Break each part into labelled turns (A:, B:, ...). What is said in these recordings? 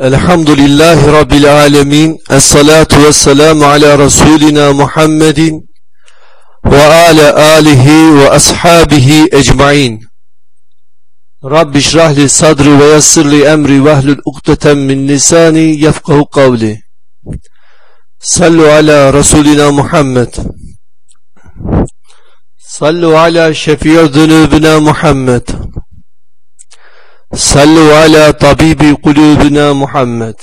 A: Elhamdülillahi Rabbil alemin. Esselatu vesselamu ala Resulina Muhammedin ve ala alihi ve ashabihi ecmain. Rabbi şrahli sadri ve yassirli emri ve ehlül ukdeten min lisani yefkahu kavli. Sallu ala Resulina Muhammed. Sallu ala şefi'u zunubina Muhammed. Sallu ala tabibi kulubina Muhammed.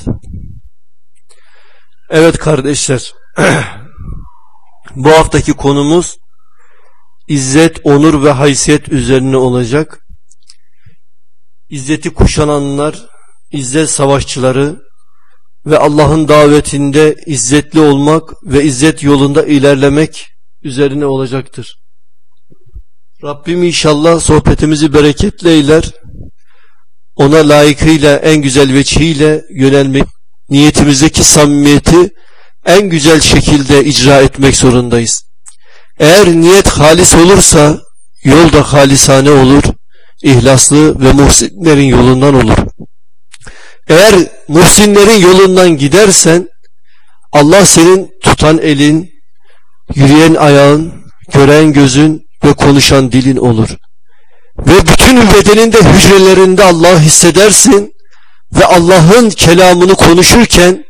A: Evet kardeşler. Bu haftaki konumuz İzzet, onur ve haysiyet üzerine olacak. İzzeti kuşananlar, izzet savaşçıları ve Allah'ın davetinde izzetli olmak ve izzet yolunda ilerlemek üzerine olacaktır. Rabbim inşallah sohbetimizi bereketle eyler ona layıkıyla en güzel veçhiyle yönelmek, niyetimizdeki samimiyeti en güzel şekilde icra etmek zorundayız. Eğer niyet halis olursa yol da halisane olur, ihlaslı ve muhsinlerin yolundan olur. Eğer muhsinlerin yolundan gidersen Allah senin tutan elin, yürüyen ayağın, gören gözün ve konuşan dilin olur ve bütün bedeninde hücrelerinde Allah hissedersin ve Allah'ın kelamını konuşurken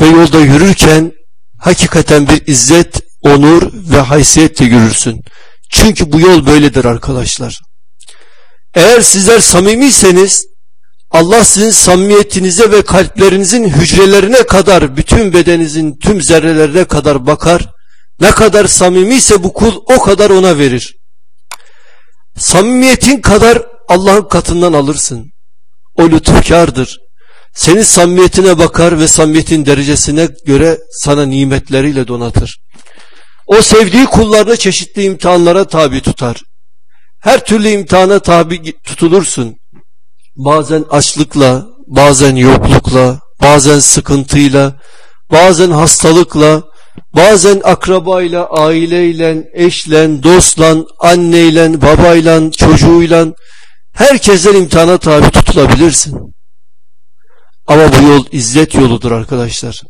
A: ve yolda yürürken hakikaten bir izzet, onur ve haysiyetle yürürsün. Çünkü bu yol böyledir arkadaşlar. Eğer sizler samimiyseniz Allah sizin samimiyetinize ve kalplerinizin hücrelerine kadar bütün bedeninizin tüm zerrelerine kadar bakar. Ne kadar samimiyse bu kul o kadar ona verir. Samimiyetin kadar Allah'ın katından alırsın. O lütufkardır. Senin samimiyetine bakar ve samimiyetin derecesine göre sana nimetleriyle donatır. O sevdiği kullarını çeşitli imtihanlara tabi tutar. Her türlü imtihana tabi tutulursun. Bazen açlıkla, bazen yoklukla, bazen sıkıntıyla, bazen hastalıkla, Bazen akrabayla, aileyle, eşle, dostla, anneyle, babayla, çocuğuyla herkesten imtihana tabi tutulabilirsin. Ama bu yol izzet yoludur arkadaşlar.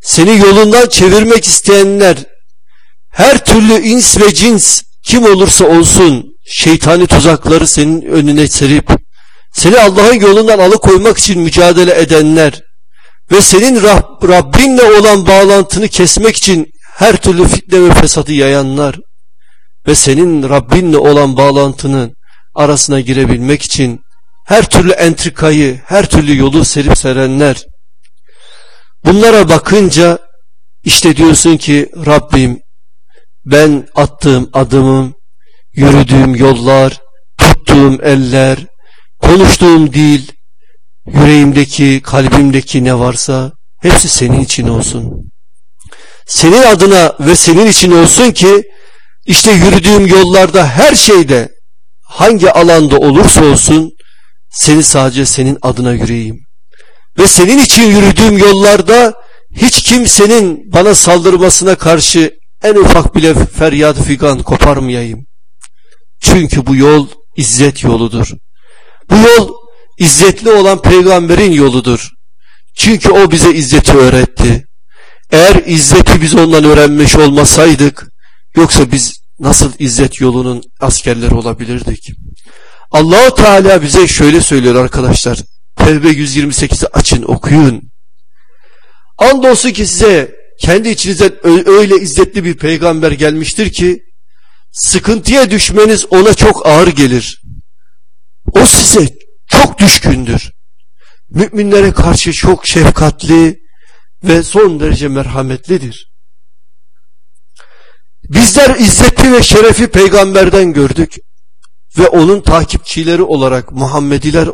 A: Seni yolundan çevirmek isteyenler her türlü ins ve cins kim olursa olsun şeytani tuzakları senin önüne serip seni Allah'ın yolundan alıkoymak için mücadele edenler ve senin Rab, Rabbinle olan bağlantını kesmek için her türlü fitne ve fesadı yayanlar ve senin Rabbinle olan bağlantının arasına girebilmek için her türlü entrikayı, her türlü yolu serip serenler. Bunlara bakınca işte diyorsun ki Rabbim ben attığım adımım, yürüdüğüm yollar, tuttuğum eller, konuştuğum dil, yüreğimdeki, kalbimdeki ne varsa hepsi senin için olsun. Senin adına ve senin için olsun ki işte yürüdüğüm yollarda her şeyde hangi alanda olursa olsun seni sadece senin adına yürüyeyim. Ve senin için yürüdüğüm yollarda hiç kimsenin bana saldırmasına karşı en ufak bile feryat figan koparmayayım. Çünkü bu yol izzet yoludur. Bu yol İzzetli olan peygamberin yoludur. Çünkü o bize izzeti öğretti. Eğer izzeti biz ondan öğrenmiş olmasaydık, yoksa biz nasıl izzet yolunun askerleri olabilirdik? Allahu Teala bize şöyle söylüyor arkadaşlar. Tevbe 128'i açın okuyun. Andolsun ki size kendi içinizden öyle izzetli bir peygamber gelmiştir ki sıkıntıya düşmeniz ona çok ağır gelir. O size çok düşkündür. Müminlere karşı çok şefkatli ve son derece merhametlidir. Bizler izzetli ve şerefi peygamberden gördük ve onun takipçileri olarak Muhammediler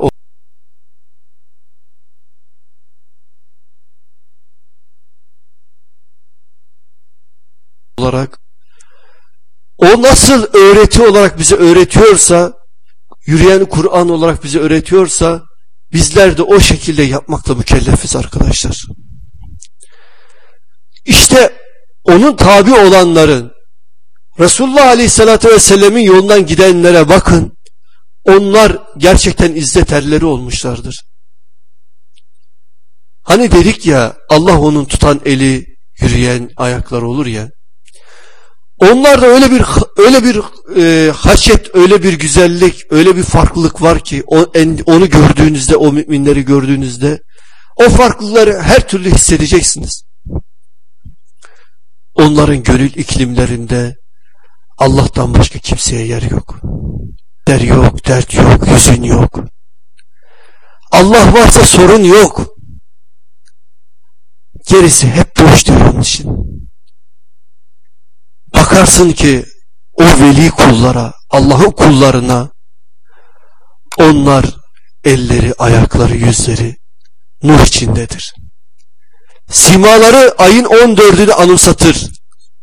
A: olarak o nasıl öğreti olarak bize öğretiyorsa yürüyen Kur'an olarak bize öğretiyorsa bizler de o şekilde yapmakla mükellefiz arkadaşlar. İşte onun tabi olanların Resulullah Aleyhisselatü Vesselam'ın yolundan gidenlere bakın. Onlar gerçekten izzet erleri olmuşlardır. Hani dedik ya Allah onun tutan eli yürüyen ayaklar olur ya. Onlarda öyle bir öyle bir e, haşet, öyle bir güzellik, öyle bir farklılık var ki o, en, onu gördüğünüzde, o müminleri gördüğünüzde o farklılıkları her türlü hissedeceksiniz. Onların gönül iklimlerinde Allah'tan başka kimseye yer yok. Der yok, dert yok, hüzün yok. Allah varsa sorun yok. Gerisi hep boştur onun için. Bakarsın ki o veli kullara, Allah'ın kullarına onlar elleri, ayakları, yüzleri nur içindedir. Simaları ayın 14'ünü anımsatır.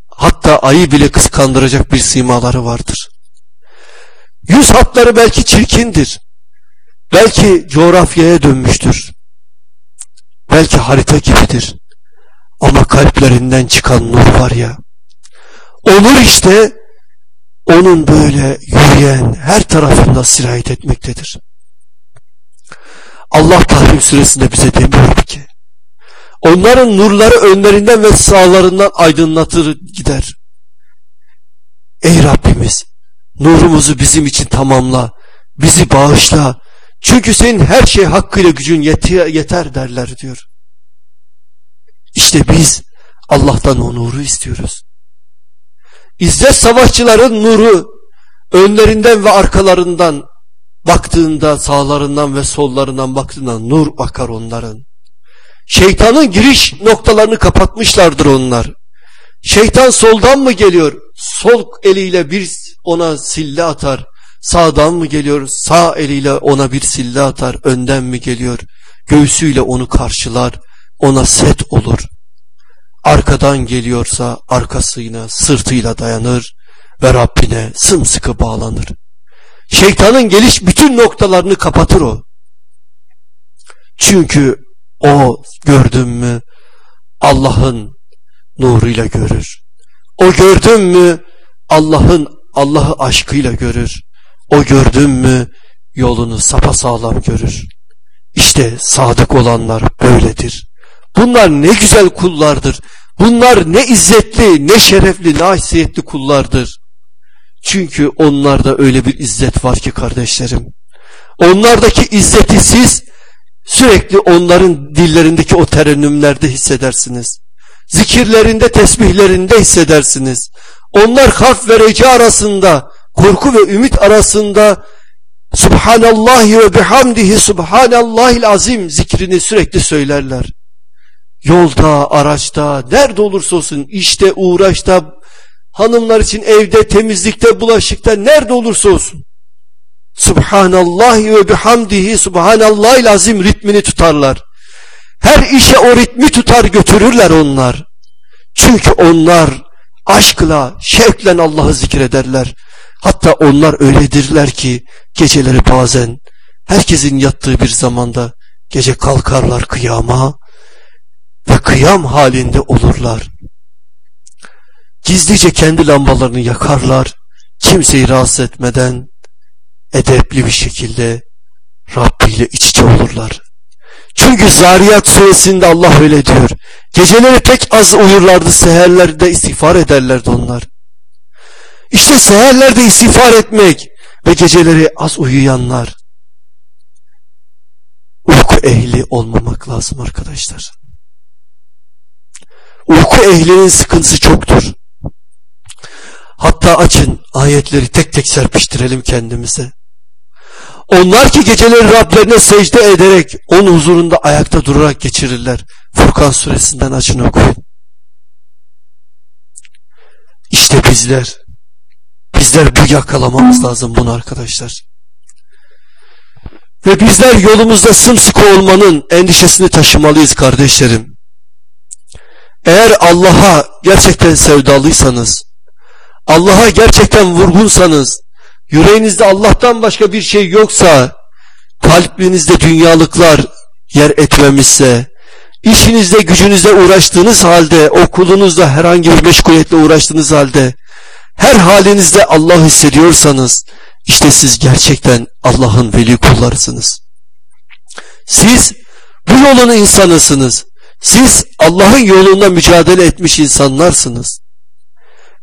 A: Hatta ayı bile kıskandıracak bir simaları vardır. Yüz hatları belki çirkindir. Belki coğrafyaya dönmüştür. Belki harita gibidir. Ama kalplerinden çıkan nur var ya. Onur işte onun böyle yürüyen her tarafında sirayet etmektedir. Allah Tahrim suresinde bize demiyor ki onların nurları önlerinden ve sağlarından aydınlatır gider. Ey Rabbimiz nurumuzu bizim için tamamla, bizi bağışla. Çünkü senin her şey hakkıyla gücün yeter, yeter derler diyor. İşte biz Allah'tan o nuru istiyoruz. İzzet savaşçıların nuru önlerinden ve arkalarından baktığında sağlarından ve sollarından baktığında nur akar onların. Şeytanın giriş noktalarını kapatmışlardır onlar. Şeytan soldan mı geliyor? Sol eliyle bir ona sille atar. Sağdan mı geliyor? Sağ eliyle ona bir sille atar. Önden mi geliyor? Göğsüyle onu karşılar. Ona set olur. Arkadan geliyorsa arkasıyla, sırtıyla dayanır ve Rabbine sımsıkı bağlanır. Şeytanın geliş bütün noktalarını kapatır o. Çünkü o gördün mü Allah'ın nuruyla görür. O gördün mü Allah'ın Allah'ı aşkıyla görür. O gördün mü yolunu sapasağlam görür. İşte sadık olanlar böyledir. Bunlar ne güzel kullardır. Bunlar ne izzetli, ne şerefli, ne haysiyetli kullardır. Çünkü onlarda öyle bir izzet var ki kardeşlerim. Onlardaki izzeti siz sürekli onların dillerindeki o terennümlerde hissedersiniz. Zikirlerinde, tesbihlerinde hissedersiniz. Onlar harf ve reca arasında, korku ve ümit arasında Subhanallahi ve bihamdihi Subhanallahil azim zikrini sürekli söylerler. Yolda, araçta, nerede olursa olsun, işte, uğraşta, hanımlar için evde, temizlikte, bulaşıkta, nerede olursa olsun. Subhanallahi ve bihamdihi Subhanallahil azim ritmini tutarlar. Her işe o ritmi tutar götürürler onlar. Çünkü onlar aşkla, şevkle Allah'ı zikrederler. Hatta onlar öyledirler ki geceleri bazen herkesin yattığı bir zamanda gece kalkarlar kıyama ve kıyam halinde olurlar. Gizlice kendi lambalarını yakarlar, kimseyi rahatsız etmeden edepli bir şekilde Rabbi ile iç içe olurlar. Çünkü Zariyat suresinde Allah öyle diyor. Geceleri pek az uyurlardı, seherlerde istiğfar ederlerdi onlar. İşte seherlerde istiğfar etmek ve geceleri az uyuyanlar uyku ehli olmamak lazım arkadaşlar. Uyku ehlinin sıkıntısı çoktur. Hatta açın ayetleri tek tek serpiştirelim kendimize. Onlar ki geceleri Rablerine secde ederek onun huzurunda ayakta durarak geçirirler. Furkan suresinden açın okuyun. İşte bizler bizler bu yakalamamız lazım bunu arkadaşlar. Ve bizler yolumuzda sımsıkı olmanın endişesini taşımalıyız kardeşlerim. Eğer Allah'a gerçekten sevdalıysanız, Allah'a gerçekten vurgunsanız, yüreğinizde Allah'tan başka bir şey yoksa, kalbinizde dünyalıklar yer etmemişse, işinizde gücünüzde uğraştığınız halde, okulunuzda herhangi bir meşguliyetle uğraştığınız halde, her halinizde Allah hissediyorsanız, işte siz gerçekten Allah'ın veli kullarısınız. Siz bu yolun insanısınız. Siz Allah'ın yolunda mücadele etmiş insanlarsınız.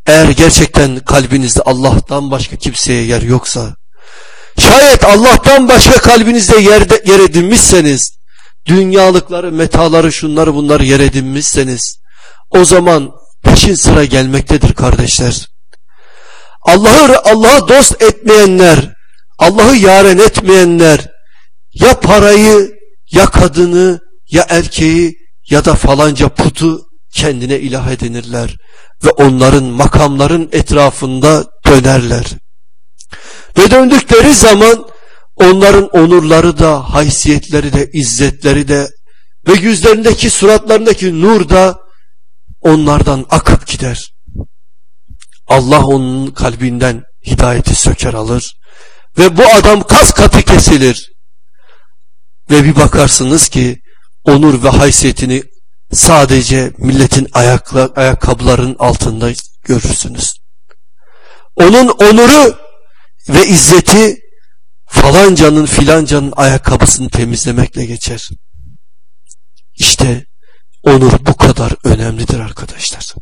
A: Eğer gerçekten kalbinizde Allah'tan başka kimseye yer yoksa, şayet Allah'tan başka kalbinizde yer, yer edinmişseniz, dünyalıkları, metaları, şunları bunları yer edinmişseniz, o zaman peşin sıra gelmektedir kardeşler. Allah'ı Allah'a dost etmeyenler, Allah'ı yaren etmeyenler, ya parayı, ya kadını, ya erkeği, ya da falanca putu kendine ilah edinirler ve onların makamların etrafında dönerler. Ve döndükleri zaman onların onurları da, haysiyetleri de, izzetleri de ve yüzlerindeki suratlarındaki nur da onlardan akıp gider. Allah onun kalbinden hidayeti söker alır ve bu adam kas katı kesilir. Ve bir bakarsınız ki onur ve haysiyetini sadece milletin ayakla, ayakkabıların altında görürsünüz. Onun onuru ve izzeti falancanın filancanın ayakkabısını temizlemekle geçer. İşte onur bu kadar önemlidir arkadaşlar.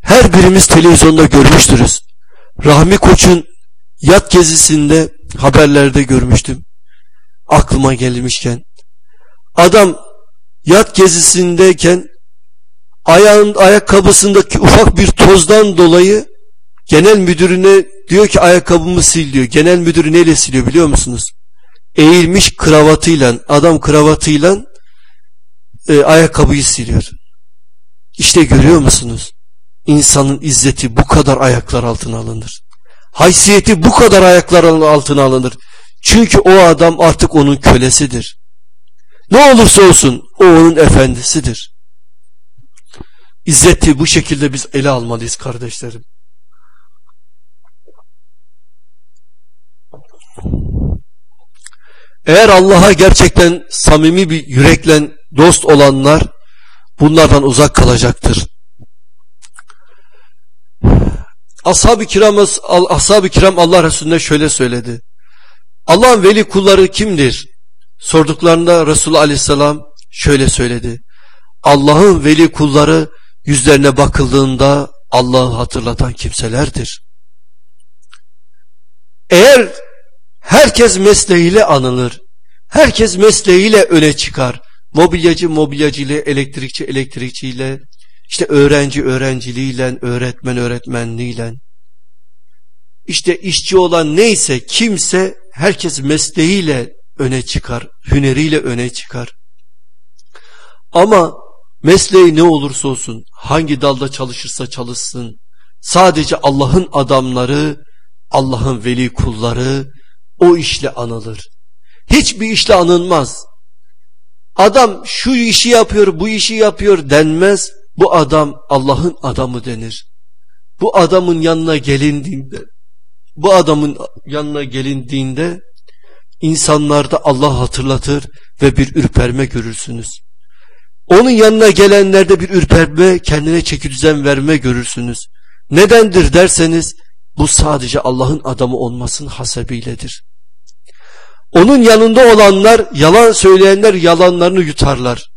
A: Her birimiz televizyonda görmüştürüz. Rahmi Koç'un yat gezisinde haberlerde görmüştüm. Aklıma gelmişken Adam yat gezisindeyken ayağın ayakkabısındaki ufak bir tozdan dolayı genel müdürüne diyor ki ayakkabımı sil diyor. Genel müdürü neyle siliyor biliyor musunuz? Eğilmiş kravatıyla adam kravatıyla e, ayakkabıyı siliyor. İşte görüyor musunuz? İnsanın izzeti bu kadar ayaklar altına alınır. Haysiyeti bu kadar ayaklar altına alınır. Çünkü o adam artık onun kölesidir. Ne olursa olsun o onun efendisidir. İzzeti bu şekilde biz ele almalıyız kardeşlerim. Eğer Allah'a gerçekten samimi bir yürekle dost olanlar bunlardan uzak kalacaktır. Ashab-ı kiramız, ashab kiram Allah Resulüne şöyle söyledi. Allah'ın veli kulları kimdir? Sorduklarında Resulullah Aleyhisselam şöyle söyledi. Allah'ın veli kulları yüzlerine bakıldığında Allah'ı hatırlatan kimselerdir. Eğer herkes mesleğiyle anılır, herkes mesleğiyle öne çıkar, mobilyacı mobilyacıyla, elektrikçi elektrikçiyle, işte öğrenci öğrenciliğiyle, öğretmen öğretmenliğiyle, işte işçi olan neyse kimse herkes mesleğiyle öne çıkar, hüneriyle öne çıkar. Ama mesleği ne olursa olsun, hangi dalda çalışırsa çalışsın, sadece Allah'ın adamları, Allah'ın veli kulları o işle anılır. Hiçbir işle anılmaz. Adam şu işi yapıyor, bu işi yapıyor denmez. Bu adam Allah'ın adamı denir. Bu adamın yanına gelindiğinde, bu adamın yanına gelindiğinde insanlarda Allah hatırlatır ve bir ürperme görürsünüz. Onun yanına gelenlerde bir ürperme, kendine çeki düzen verme görürsünüz. Nedendir derseniz bu sadece Allah'ın adamı olmasının hasebiyledir. Onun yanında olanlar, yalan söyleyenler yalanlarını yutarlar.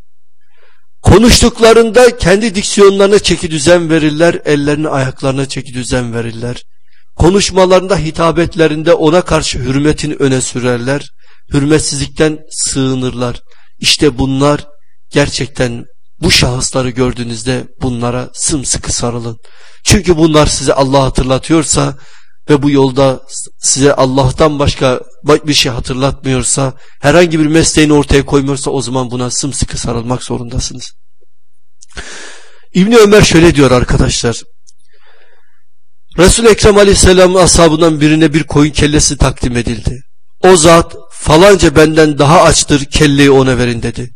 A: Konuştuklarında kendi diksiyonlarına çeki düzen verirler, ellerini ayaklarına çeki düzen verirler. Konuşmalarında hitabetlerinde ona karşı hürmetini öne sürerler. Hürmetsizlikten sığınırlar. İşte bunlar gerçekten bu şahısları gördüğünüzde bunlara sımsıkı sarılın. Çünkü bunlar size Allah hatırlatıyorsa ve bu yolda size Allah'tan başka bir şey hatırlatmıyorsa, herhangi bir mesleğini ortaya koymuyorsa o zaman buna sımsıkı sarılmak zorundasınız. İbni Ömer şöyle diyor arkadaşlar. Resul-i Ekrem Aleyhisselam'ın ashabından birine bir koyun kellesi takdim edildi. O zat falanca benden daha açtır kelleyi ona verin dedi.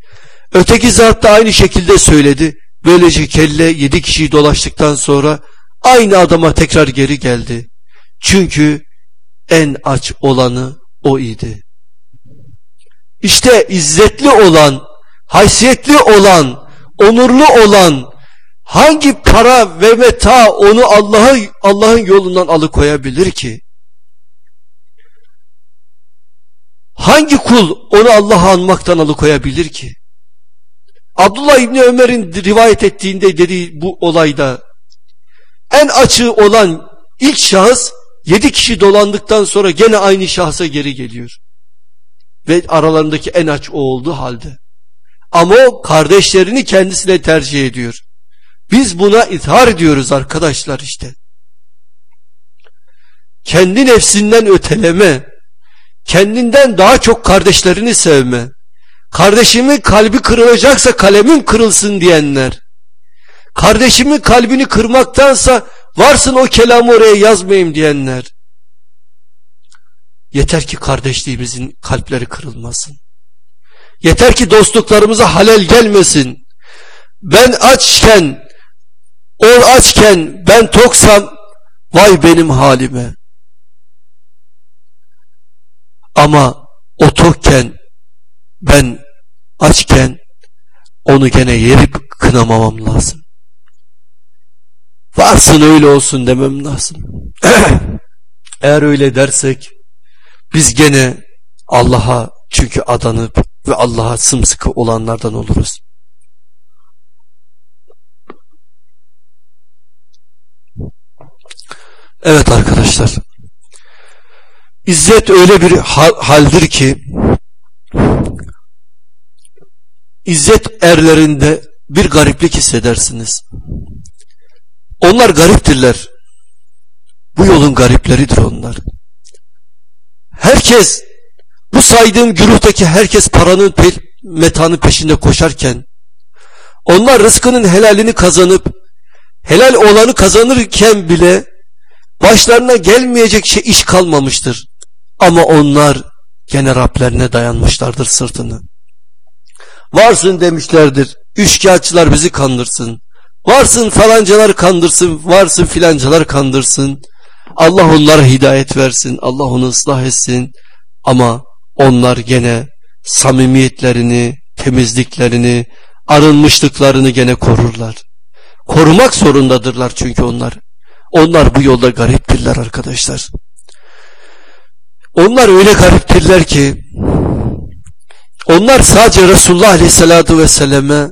A: Öteki zat da aynı şekilde söyledi. Böylece kelle yedi kişiyi dolaştıktan sonra aynı adama tekrar geri geldi. Çünkü en aç olanı o idi. İşte izzetli olan, haysiyetli olan, onurlu olan, Hangi para ve meta onu Allah'ın Allah'ın yolundan alıkoyabilir ki? Hangi kul onu Allah'a anmaktan alıkoyabilir ki? Abdullah İbni Ömer'in rivayet ettiğinde dediği bu olayda en açığı olan ilk şahıs yedi kişi dolandıktan sonra gene aynı şahsa geri geliyor. Ve aralarındaki en aç o olduğu halde. Ama o kardeşlerini kendisine tercih ediyor. Biz buna ithar ediyoruz arkadaşlar işte. Kendi nefsinden öteleme, kendinden daha çok kardeşlerini sevme, kardeşimin kalbi kırılacaksa kalemim kırılsın diyenler, kardeşimin kalbini kırmaktansa varsın o kelamı oraya yazmayayım diyenler, yeter ki kardeşliğimizin kalpleri kırılmasın. Yeter ki dostluklarımıza halel gelmesin. Ben açken, o açken ben toksam, vay benim halime. Ama o tokken ben açken onu gene yerip kınamamam lazım. Varsın öyle olsun demem lazım. Eğer öyle dersek biz gene Allah'a çünkü adanıp ve Allah'a sımsıkı olanlardan oluruz. Evet arkadaşlar. İzzet öyle bir haldir ki İzzet erlerinde bir gariplik hissedersiniz. Onlar gariptirler. Bu yolun garipleridir onlar. Herkes bu saydığım güruhtaki herkes paranın pe metanı peşinde koşarken onlar rızkının helalini kazanıp helal olanı kazanırken bile başlarına gelmeyecek şey iş kalmamıştır. Ama onlar gene Rablerine dayanmışlardır sırtını. Varsın demişlerdir. Üçkağıtçılar bizi kandırsın. Varsın falancalar kandırsın. Varsın filancalar kandırsın. Allah onlara hidayet versin. Allah onu ıslah etsin. Ama onlar gene samimiyetlerini, temizliklerini, arınmışlıklarını gene korurlar. Korumak zorundadırlar çünkü onlar. Onlar bu yolda gariptirler arkadaşlar. Onlar öyle gariptirler ki onlar sadece Resulullah Aleyhisselatü Vesselam'e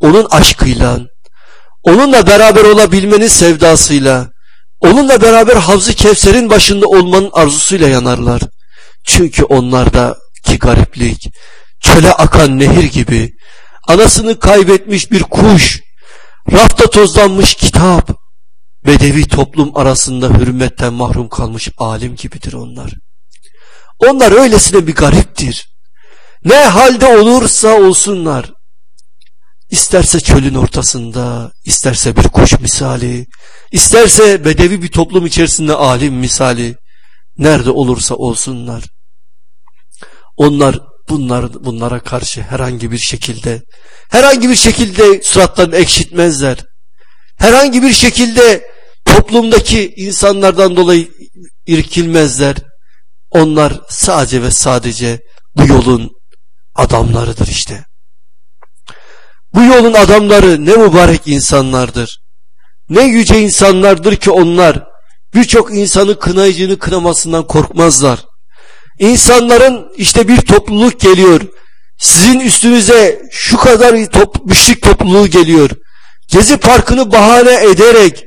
A: onun aşkıyla, onunla beraber olabilmenin sevdasıyla, onunla beraber Havz-ı Kevser'in başında olmanın arzusuyla yanarlar. Çünkü onlardaki gariplik, çöle akan nehir gibi, anasını kaybetmiş bir kuş, rafta tozlanmış kitap, bedevi toplum arasında hürmetten mahrum kalmış alim gibidir onlar. Onlar öylesine bir gariptir. Ne halde olursa olsunlar. İsterse çölün ortasında, isterse bir kuş misali, isterse bedevi bir toplum içerisinde alim misali, nerede olursa olsunlar. Onlar bunlar bunlara karşı herhangi bir şekilde herhangi bir şekilde suratlarını ekşitmezler. Herhangi bir şekilde toplumdaki insanlardan dolayı irkilmezler. Onlar sadece ve sadece bu yolun adamlarıdır işte. Bu yolun adamları ne mübarek insanlardır. Ne yüce insanlardır ki onlar birçok insanı kınayıcını kınamasından korkmazlar. İnsanların işte bir topluluk geliyor. Sizin üstünüze şu kadar top, müşrik topluluğu geliyor. Gezi parkını bahane ederek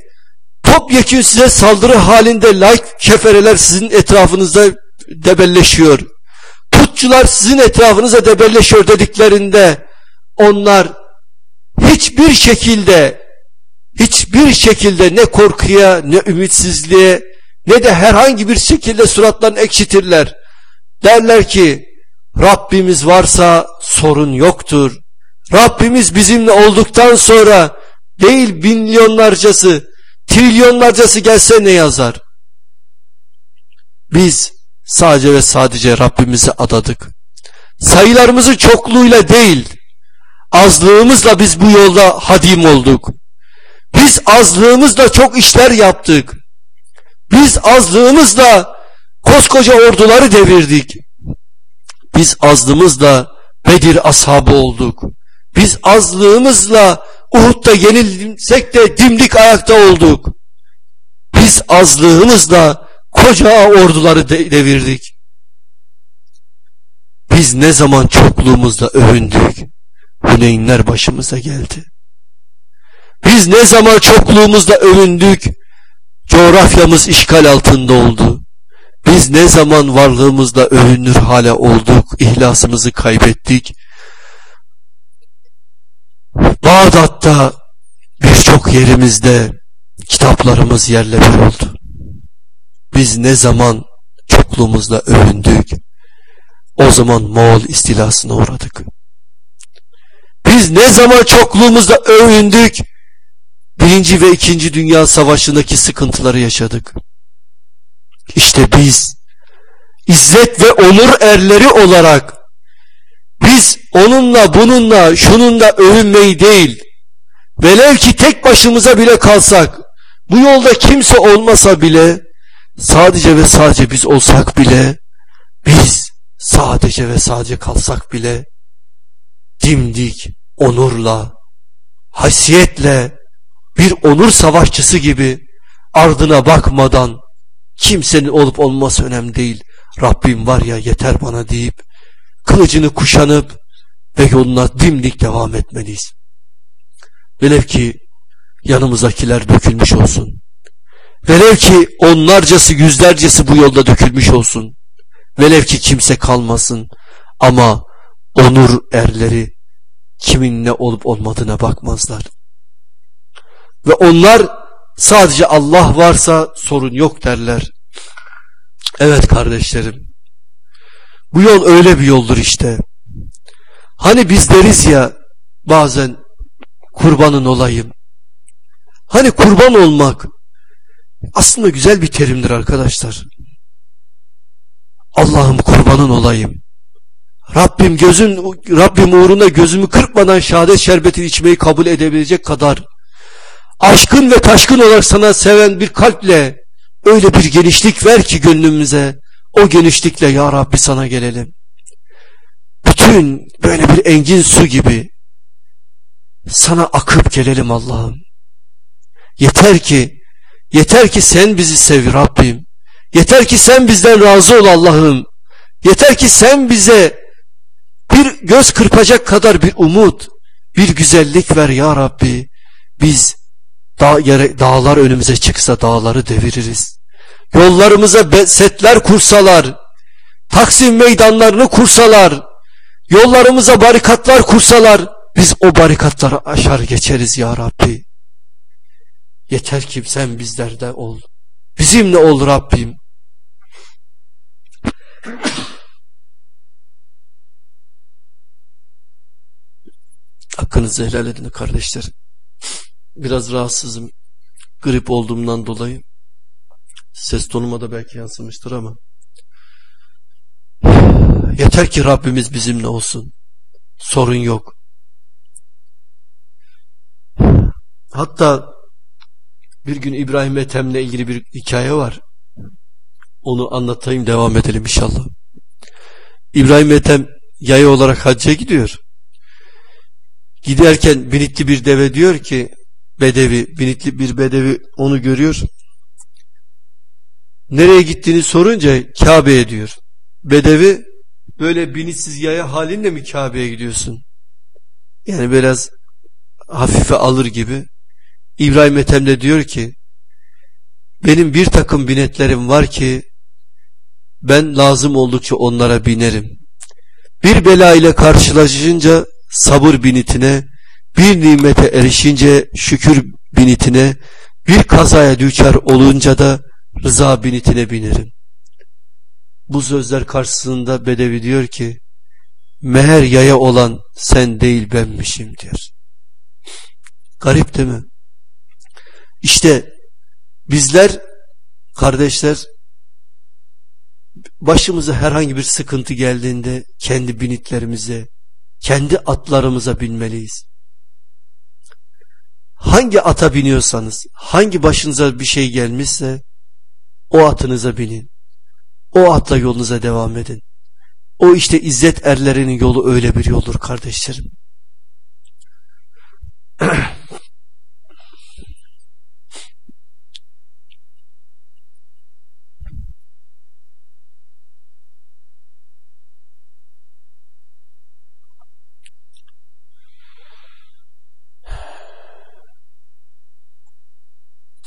A: topyekun size saldırı halinde laik kefereler sizin etrafınızda debelleşiyor. Putçular sizin etrafınıza debelleşiyor dediklerinde onlar hiçbir şekilde hiçbir şekilde ne korkuya ne ümitsizliğe ne de herhangi bir şekilde suratlarını ekşitirler. Derler ki Rabbimiz varsa sorun yoktur. Rabbimiz bizimle olduktan sonra değil milyonlarcası, trilyonlarcası gelse ne yazar? Biz sadece ve sadece Rabbimize adadık. Sayılarımızın çokluğuyla değil, azlığımızla biz bu yolda hadim olduk. Biz azlığımızla çok işler yaptık. Biz azlığımızla koskoca orduları devirdik. Biz azlığımızla Bedir ashabı olduk. Biz azlığımızla Uhud'da yenilsek de dimdik ayakta olduk. Biz azlığımızla koca orduları de devirdik. Biz ne zaman çokluğumuzda övündük, Hüneynler başımıza geldi. Biz ne zaman çokluğumuzda övündük, coğrafyamız işgal altında oldu. Biz ne zaman varlığımızda övünür hale olduk, ihlasımızı kaybettik. Bağdat'ta birçok yerimizde kitaplarımız yerle bir oldu. Biz ne zaman çokluğumuzla övündük, o zaman Moğol istilasına uğradık. Biz ne zaman çokluğumuzla övündük, birinci ve ikinci dünya savaşındaki sıkıntıları yaşadık. İşte biz izzet ve onur erleri olarak biz onunla bununla şununla övünmeyi değil velev ki tek başımıza bile kalsak bu yolda kimse olmasa bile sadece ve sadece biz olsak bile biz sadece ve sadece kalsak bile dimdik onurla hasiyetle bir onur savaşçısı gibi ardına bakmadan kimsenin olup olması önemli değil. Rabbim var ya yeter bana deyip kılıcını kuşanıp ve yoluna dimdik devam etmeliyiz. Velev ki yanımızdakiler dökülmüş olsun. Velev ki onlarcası yüzlercesi bu yolda dökülmüş olsun. Velev ki kimse kalmasın ama onur erleri kimin ne olup olmadığına bakmazlar. Ve onlar sadece Allah varsa sorun yok derler. Evet kardeşlerim. Bu yol öyle bir yoldur işte. Hani biz deriz ya bazen kurbanın olayım. Hani kurban olmak aslında güzel bir terimdir arkadaşlar. Allah'ım kurbanın olayım. Rabbim gözün Rabbim uğruna gözümü kırpmadan şehadet şerbeti içmeyi kabul edebilecek kadar aşkın ve taşkın olarak sana seven bir kalple öyle bir genişlik ver ki gönlümüze o genişlikle ya Rabbi sana gelelim. Bütün böyle bir engin su gibi sana akıp gelelim Allah'ım. Yeter ki yeter ki sen bizi sev Rabbim. Yeter ki sen bizden razı ol Allah'ım. Yeter ki sen bize bir göz kırpacak kadar bir umut, bir güzellik ver ya Rabbi. Biz dağ, yere, dağlar önümüze çıksa dağları deviririz. Yollarımıza setler kursalar, Taksim meydanlarını kursalar, yollarımıza barikatlar kursalar, biz o barikatları aşar geçeriz ya Rabbi. Yeter ki sen bizlerde ol. Bizimle ol Rabbim. Hakkınızı helal edin kardeşlerim. Biraz rahatsızım. Grip olduğumdan dolayı. Ses tonuma da belki yansımıştır ama. Yeter ki Rabbimiz bizimle olsun. Sorun yok. Hatta bir gün İbrahim Ethem'le ilgili bir hikaye var. Onu anlatayım devam edelim inşallah. İbrahim Ethem yaya olarak hacca gidiyor. Giderken binitli bir deve diyor ki bedevi, binitli bir bedevi onu görüyor. Nereye gittiğini sorunca Kabe'ye diyor. Bedevi böyle binitsiz yaya halinle mi Kabe'ye gidiyorsun? Yani biraz hafife alır gibi. İbrahim Ethem de diyor ki benim bir takım binetlerim var ki ben lazım oldukça onlara binerim. Bir bela ile karşılaşınca sabır binitine, bir nimete erişince şükür binitine, bir kazaya düçar olunca da rıza binitine binerim. Bu sözler karşısında Bedevi diyor ki, meğer yaya olan sen değil benmişim diyor. Garip değil mi? İşte bizler kardeşler başımıza herhangi bir sıkıntı geldiğinde kendi binitlerimize, kendi atlarımıza binmeliyiz. Hangi ata biniyorsanız, hangi başınıza bir şey gelmişse o atınıza binin. O atla yolunuza devam edin. O işte izzet erlerinin yolu öyle bir yoldur kardeşlerim.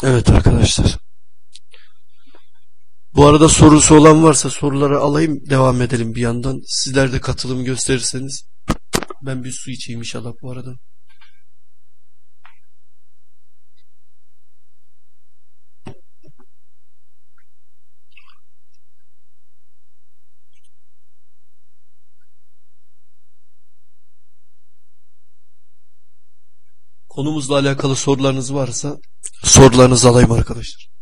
A: Evet arkadaşlar. Bu arada sorusu olan varsa soruları alayım devam edelim bir yandan. Sizler de katılım gösterirseniz. Ben bir su içeyim inşallah bu arada. Konumuzla alakalı sorularınız varsa sorularınızı alayım arkadaşlar.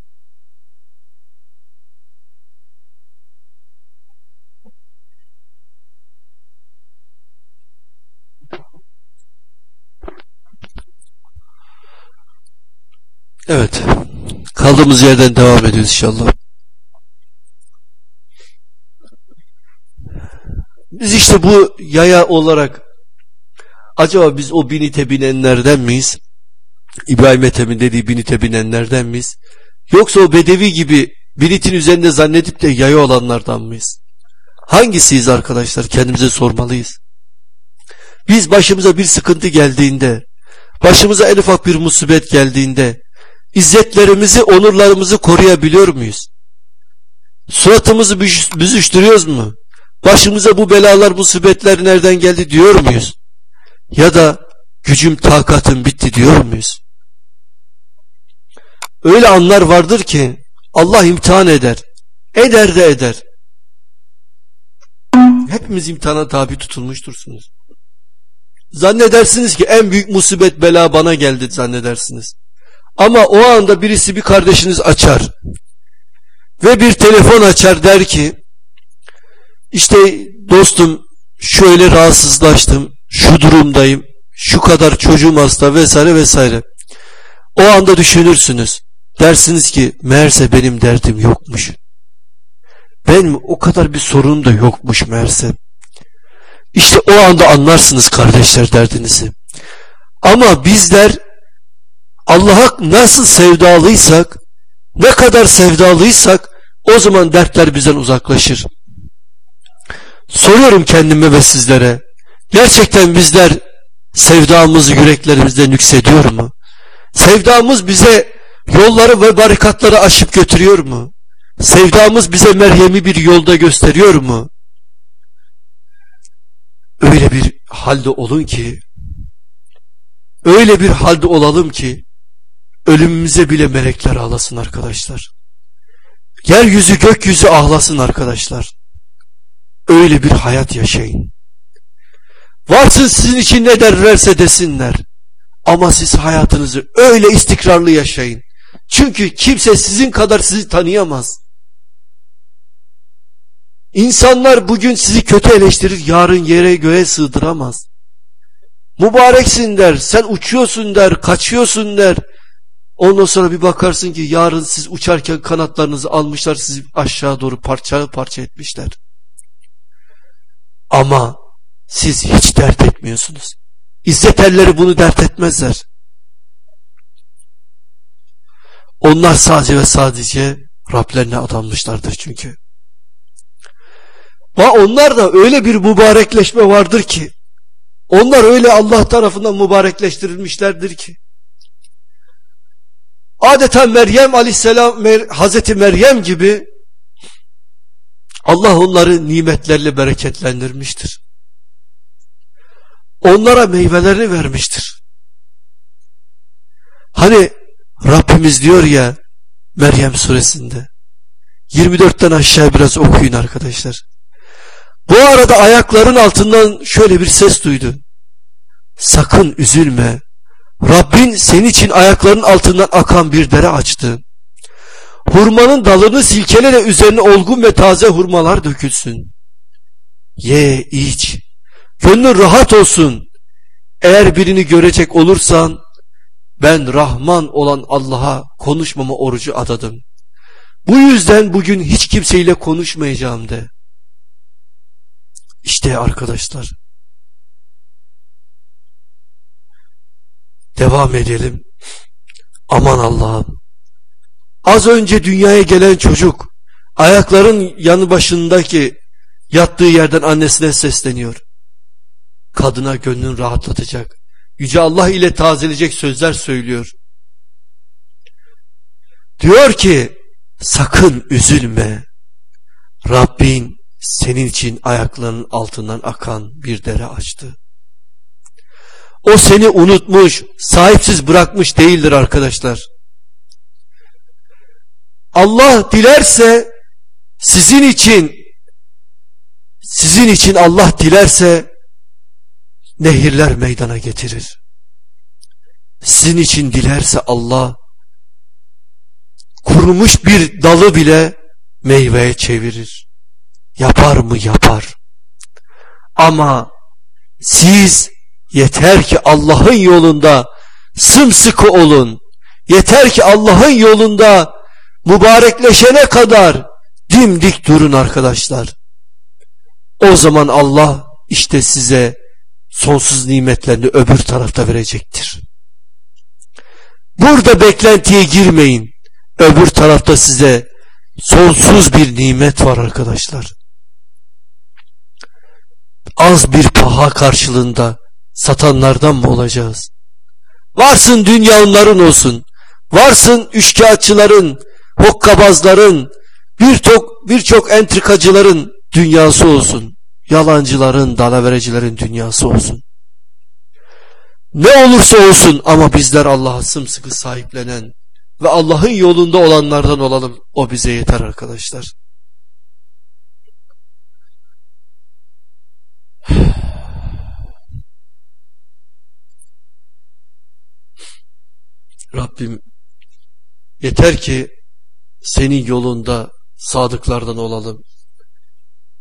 A: Evet. Kaldığımız yerden devam ediyoruz inşallah. Biz işte bu yaya olarak acaba biz o binite binenlerden miyiz? İbrahim Ethem'in dediği binite binenlerden miyiz? Yoksa o bedevi gibi binitin üzerinde zannedip de yaya olanlardan mıyız? Hangisiyiz arkadaşlar? Kendimize sormalıyız. Biz başımıza bir sıkıntı geldiğinde, başımıza en ufak bir musibet geldiğinde, İzzetlerimizi, onurlarımızı koruyabiliyor muyuz? Suratımızı büzüştürüyoruz mu? Başımıza bu belalar, musibetler nereden geldi diyor muyuz? Ya da gücüm, takatım bitti diyor muyuz? Öyle anlar vardır ki Allah imtihan eder. Eder de eder. Hepimiz imtihana tabi tutulmuştursunuz. Zannedersiniz ki en büyük musibet bela bana geldi zannedersiniz. Ama o anda birisi bir kardeşiniz açar ve bir telefon açar der ki işte dostum şöyle rahatsızlaştım, şu durumdayım, şu kadar çocuğum hasta vesaire vesaire. O anda düşünürsünüz. Dersiniz ki meğerse benim derdim yokmuş. Ben o kadar bir sorun da yokmuş meğerse. İşte o anda anlarsınız kardeşler derdinizi. Ama bizler Allah'a nasıl sevdalıysak, ne kadar sevdalıysak o zaman dertler bizden uzaklaşır. Soruyorum kendime ve sizlere. Gerçekten bizler sevdamız yüreklerimizde nüksediyor mu? Sevdamız bize yolları ve barikatları aşıp götürüyor mu? Sevdamız bize Meryem'i bir yolda gösteriyor mu? Öyle bir halde olun ki, öyle bir halde olalım ki, Ölümümüze bile melekler ağlasın arkadaşlar. Yeryüzü gökyüzü ağlasın arkadaşlar. Öyle bir hayat yaşayın. Varsın sizin için ne derlerse desinler. Ama siz hayatınızı öyle istikrarlı yaşayın. Çünkü kimse sizin kadar sizi tanıyamaz. İnsanlar bugün sizi kötü eleştirir, yarın yere göğe sığdıramaz. Mübareksin der, sen uçuyorsun der, kaçıyorsun der, Ondan sonra bir bakarsın ki yarın siz uçarken kanatlarınızı almışlar sizi aşağı doğru parça parça etmişler. Ama siz hiç dert etmiyorsunuz. İzzet elleri bunu dert etmezler. Onlar sadece ve sadece Rablerine adanmışlardır çünkü. Ve onlar da öyle bir mübarekleşme vardır ki onlar öyle Allah tarafından mübarekleştirilmişlerdir ki adeta Meryem aleyhisselam Hazreti Meryem gibi Allah onları nimetlerle bereketlendirmiştir. Onlara meyvelerini vermiştir. Hani Rabbimiz diyor ya Meryem suresinde 24'ten aşağı biraz okuyun arkadaşlar. Bu arada ayakların altından şöyle bir ses duydu. Sakın üzülme. Rabbin senin için ayakların altından akan bir dere açtı. Hurmanın dalını silkele de üzerine olgun ve taze hurmalar dökülsün. Ye, iç. Gönlün rahat olsun. Eğer birini görecek olursan, ben Rahman olan Allah'a konuşmama orucu adadım. Bu yüzden bugün hiç kimseyle konuşmayacağım de. İşte arkadaşlar, Devam edelim. Aman Allah'ım. Az önce dünyaya gelen çocuk ayakların yanı başındaki yattığı yerden annesine sesleniyor. Kadına gönlün rahatlatacak. Yüce Allah ile tazeleyecek sözler söylüyor. Diyor ki sakın üzülme. Rabbin senin için ayaklarının altından akan bir dere açtı. O seni unutmuş, sahipsiz bırakmış değildir arkadaşlar. Allah dilerse sizin için sizin için Allah dilerse nehirler meydana getirir. Sizin için dilerse Allah kurumuş bir dalı bile meyveye çevirir. Yapar mı yapar. Ama siz yeter ki Allah'ın yolunda sımsıkı olun. Yeter ki Allah'ın yolunda mübarekleşene kadar dimdik durun arkadaşlar. O zaman Allah işte size sonsuz nimetlerini öbür tarafta verecektir. Burada beklentiye girmeyin. Öbür tarafta size sonsuz bir nimet var arkadaşlar. Az bir paha karşılığında satanlardan mı olacağız? Varsın dünya onların olsun. Varsın üçkağıtçıların, hokkabazların, birçok birçok entrikacıların dünyası olsun. Yalancıların, dalaverecilerin dünyası olsun. Ne olursa olsun ama bizler Allah'a sımsıkı sahiplenen ve Allah'ın yolunda olanlardan olalım. O bize yeter arkadaşlar. Rabbim yeter ki senin yolunda sadıklardan olalım.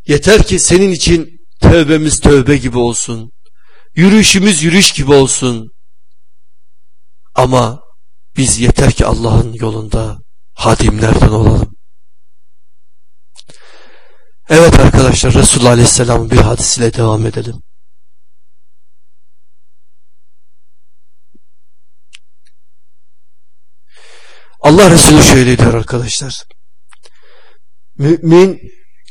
A: Yeter ki senin için tövbemiz tövbe gibi olsun. Yürüyüşümüz yürüyüş gibi olsun. Ama biz yeter ki Allah'ın yolunda hadimlerden olalım. Evet arkadaşlar Resulullah Aleyhisselam'ın bir hadisiyle devam edelim. Allah Resulü şöyle diyor arkadaşlar. Mümin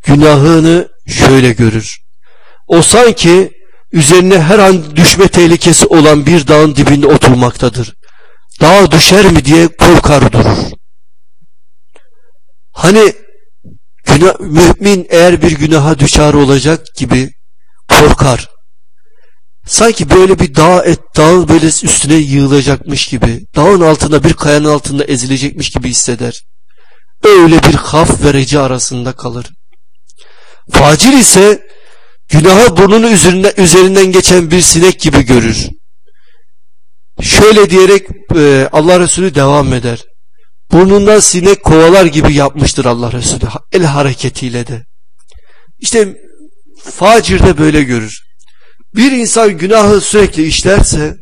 A: günahını şöyle görür. O sanki üzerine her an düşme tehlikesi olan bir dağın dibinde oturmaktadır. Dağ düşer mi diye korkar durur. Hani günah, mümin eğer bir günaha düşar olacak gibi korkar. Sanki böyle bir dağ et dağ böyle üstüne yığılacakmış gibi, dağın altında bir kayanın altında ezilecekmiş gibi hisseder. Öyle bir haf verici arasında kalır. Facir ise günahı burnunun üzerinden, üzerinden geçen bir sinek gibi görür. Şöyle diyerek e, Allah Resulü devam eder. Burnundan sinek kovalar gibi yapmıştır Allah Resulü el hareketiyle de. İşte facir de böyle görür. Bir insan günahı sürekli işlerse,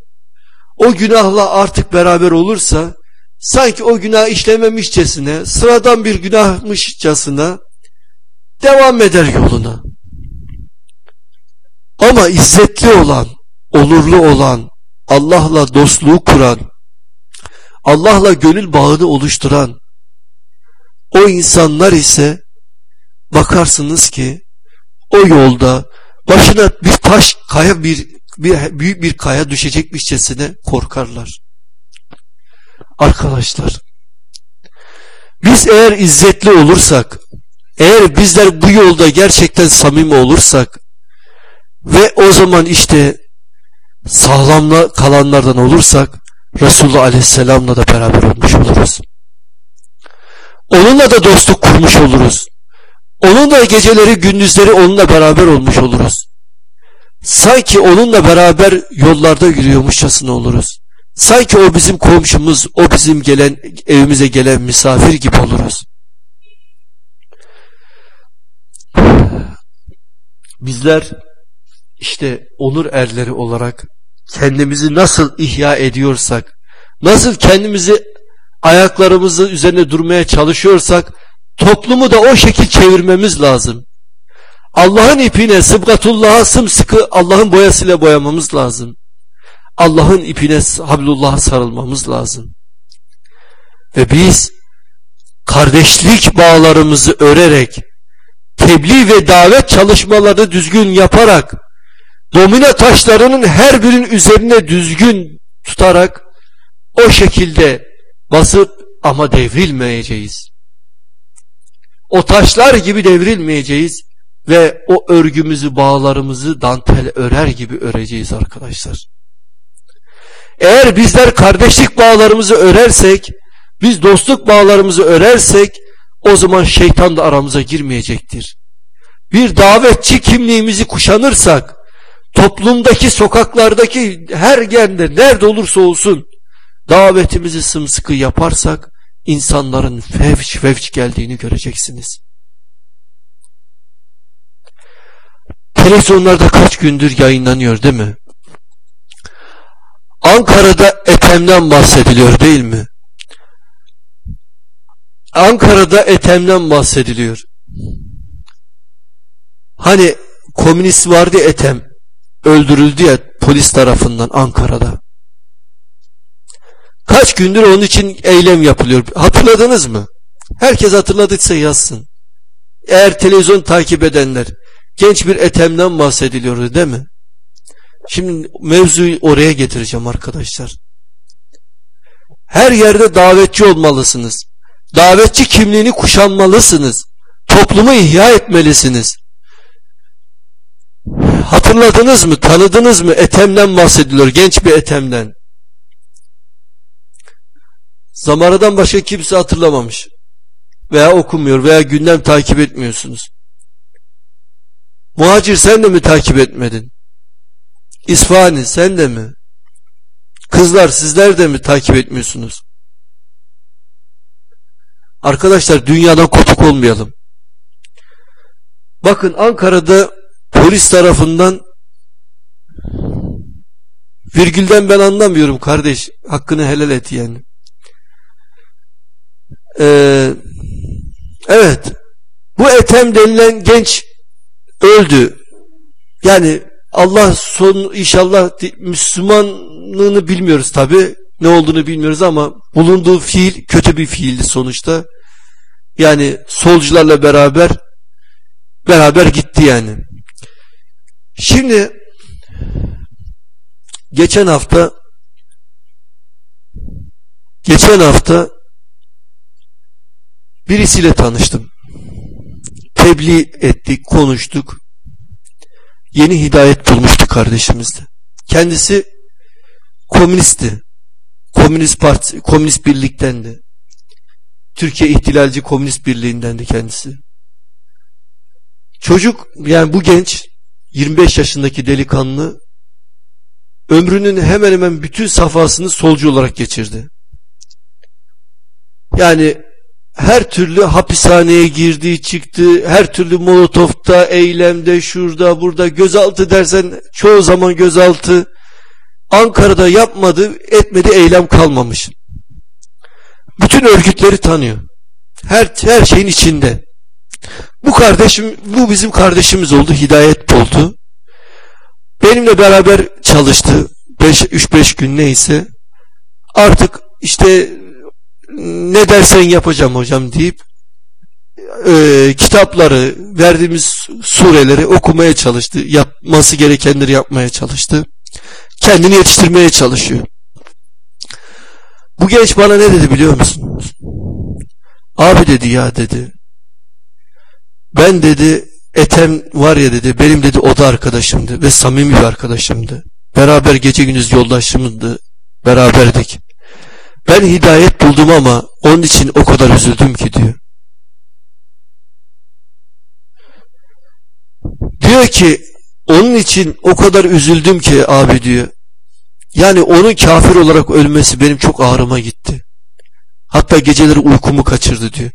A: o günahla artık beraber olursa, sanki o günah işlememişçesine, sıradan bir günahmışçasına devam eder yoluna. Ama izzetli olan, onurlu olan, Allah'la dostluğu kuran, Allah'la gönül bağını oluşturan o insanlar ise bakarsınız ki o yolda başına bir taş kaya bir, bir büyük bir kaya düşecekmişçesine korkarlar. Arkadaşlar biz eğer izzetli olursak eğer bizler bu yolda gerçekten samimi olursak ve o zaman işte sağlamla kalanlardan olursak Resulullah Aleyhisselam'la da beraber olmuş oluruz. Onunla da dostluk kurmuş oluruz. Onunla geceleri gündüzleri onunla beraber olmuş oluruz. Sanki onunla beraber yollarda yürüyormuşçasına oluruz. Sanki o bizim komşumuz, o bizim gelen evimize gelen misafir gibi oluruz. Bizler işte onur erleri olarak kendimizi nasıl ihya ediyorsak, nasıl kendimizi ayaklarımızın üzerine durmaya çalışıyorsak, toplumu da o şekil çevirmemiz lazım. Allah'ın ipine, sıbgatullah'a sımsıkı Allah'ın boyasıyla boyamamız lazım. Allah'ın ipine, hablullah'a sarılmamız lazım. Ve biz kardeşlik bağlarımızı örerek, tebliğ ve davet çalışmalarını düzgün yaparak, domino taşlarının her birinin üzerine düzgün tutarak o şekilde basıp ama devrilmeyeceğiz. O taşlar gibi devrilmeyeceğiz ve o örgümüzü, bağlarımızı dantel örer gibi öreceğiz arkadaşlar. Eğer bizler kardeşlik bağlarımızı örersek, biz dostluk bağlarımızı örersek, o zaman şeytan da aramıza girmeyecektir. Bir davetçi kimliğimizi kuşanırsak, toplumdaki, sokaklardaki her yerde nerede olursa olsun, davetimizi sımsıkı yaparsak, insanların fevç fevç geldiğini göreceksiniz. Televizyonlarda kaç gündür yayınlanıyor değil mi? Ankara'da Ethem'den bahsediliyor değil mi? Ankara'da Ethem'den bahsediliyor. Hani komünist vardı Ethem öldürüldü ya polis tarafından Ankara'da. Kaç gündür onun için eylem yapılıyor. Hatırladınız mı? Herkes hatırladıksa yazsın. Eğer televizyon takip edenler genç bir Ethem'den bahsediliyordu değil mi? Şimdi mevzuyu oraya getireceğim arkadaşlar. Her yerde davetçi olmalısınız. Davetçi kimliğini kuşanmalısınız. Toplumu ihya etmelisiniz. Hatırladınız mı, tanıdınız mı? Ethem'den bahsediliyor, genç bir Ethem'den. Zamanıdan başka kimse hatırlamamış. Veya okumuyor veya gündem takip etmiyorsunuz. Muhacir sen de mi takip etmedin? İsfahani sen de mi? Kızlar sizler de mi takip etmiyorsunuz? Arkadaşlar dünyadan kopuk olmayalım. Bakın Ankara'da polis tarafından virgülden ben anlamıyorum kardeş. Hakkını helal et yani. Ee, evet. Bu Ethem denilen genç öldü. Yani Allah son inşallah Müslümanlığını bilmiyoruz tabi. Ne olduğunu bilmiyoruz ama bulunduğu fiil kötü bir fiildi sonuçta. Yani solcularla beraber beraber gitti yani. Şimdi geçen hafta geçen hafta birisiyle tanıştım. Tebliğ ettik, konuştuk. Yeni hidayet bulmuştu kardeşimizde. Kendisi komünistti. Komünist parti, komünist birliktendi. Türkiye İhtilalci Komünist Birliği'ndendi kendisi. Çocuk yani bu genç 25 yaşındaki delikanlı ömrünün hemen hemen bütün safhasını solcu olarak geçirdi. Yani her türlü hapishaneye girdi çıktı. Her türlü molotofta eylemde şurada burada gözaltı dersen çoğu zaman gözaltı. Ankara'da yapmadı etmedi eylem kalmamış. Bütün örgütleri tanıyor. Her, her şeyin içinde. Bu kardeşim bu bizim kardeşimiz oldu hidayet oldu. Benimle beraber çalıştı. 3-5 gün neyse. Artık işte ne dersen yapacağım hocam deyip e, kitapları verdiğimiz sureleri okumaya çalıştı. Yapması gerekenleri yapmaya çalıştı. Kendini yetiştirmeye çalışıyor. Bu genç bana ne dedi biliyor musun? Abi dedi ya dedi. Ben dedi Etem var ya dedi benim dedi oda arkadaşımdı ve samimi bir arkadaşımdı. Beraber gece gündüz yoldaşımızdı. Beraberdik. Ben hidayet buldum ama onun için o kadar üzüldüm ki diyor. Diyor ki onun için o kadar üzüldüm ki abi diyor. Yani onun kafir olarak ölmesi benim çok ağrıma gitti. Hatta geceleri uykumu kaçırdı diyor.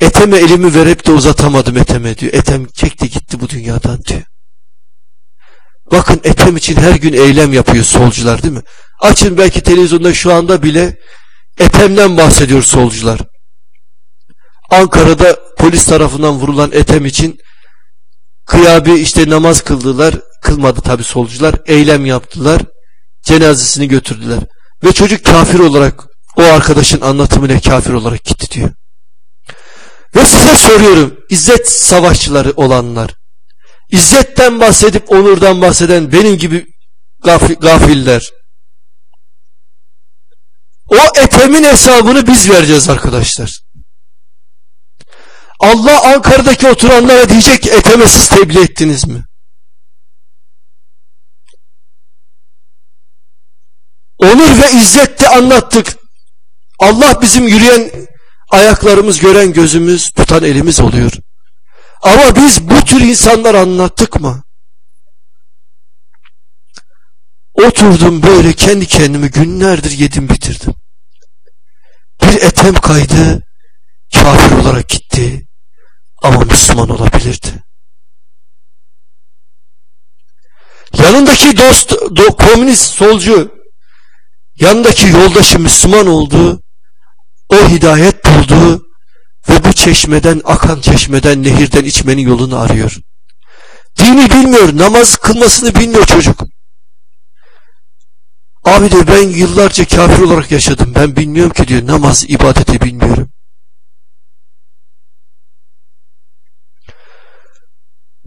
A: Eteme elimi verip de uzatamadım Eteme diyor. Etem çekti gitti bu dünyadan diyor. Bakın Etem için her gün eylem yapıyor solcular değil mi? Açın belki televizyonda şu anda bile Ethem'den bahsediyor solcular. Ankara'da polis tarafından vurulan Ethem için kıyabi işte namaz kıldılar. Kılmadı tabi solcular. Eylem yaptılar. Cenazesini götürdüler. Ve çocuk kafir olarak o arkadaşın anlatımıyla kafir olarak gitti diyor. Ve size soruyorum İzzet savaşçıları olanlar İzzetten bahsedip onurdan bahseden benim gibi gafiller O etemin hesabını biz vereceğiz arkadaşlar. Allah Ankara'daki oturanlara diyecek ki eteme siz tebliğ ettiniz mi? Onur ve izzette anlattık. Allah bizim yürüyen ayaklarımız, gören gözümüz, tutan elimiz oluyor. Ama biz bu tür insanlar anlattık mı? Oturdum böyle kendi kendimi günlerdir yedim bitirdim. Bir etem kaydı, kafir olarak gitti ama Müslüman olabilirdi. Yanındaki dost, do, komünist solcu, yanındaki yoldaşı Müslüman oldu, o hidayet buldu ve bu çeşmeden, akan çeşmeden, nehirden içmenin yolunu arıyor. Dini bilmiyor, namaz kılmasını bilmiyor çocuk. Abi diyor ben yıllarca kafir olarak yaşadım. Ben bilmiyorum ki diyor namaz, ibadeti bilmiyorum.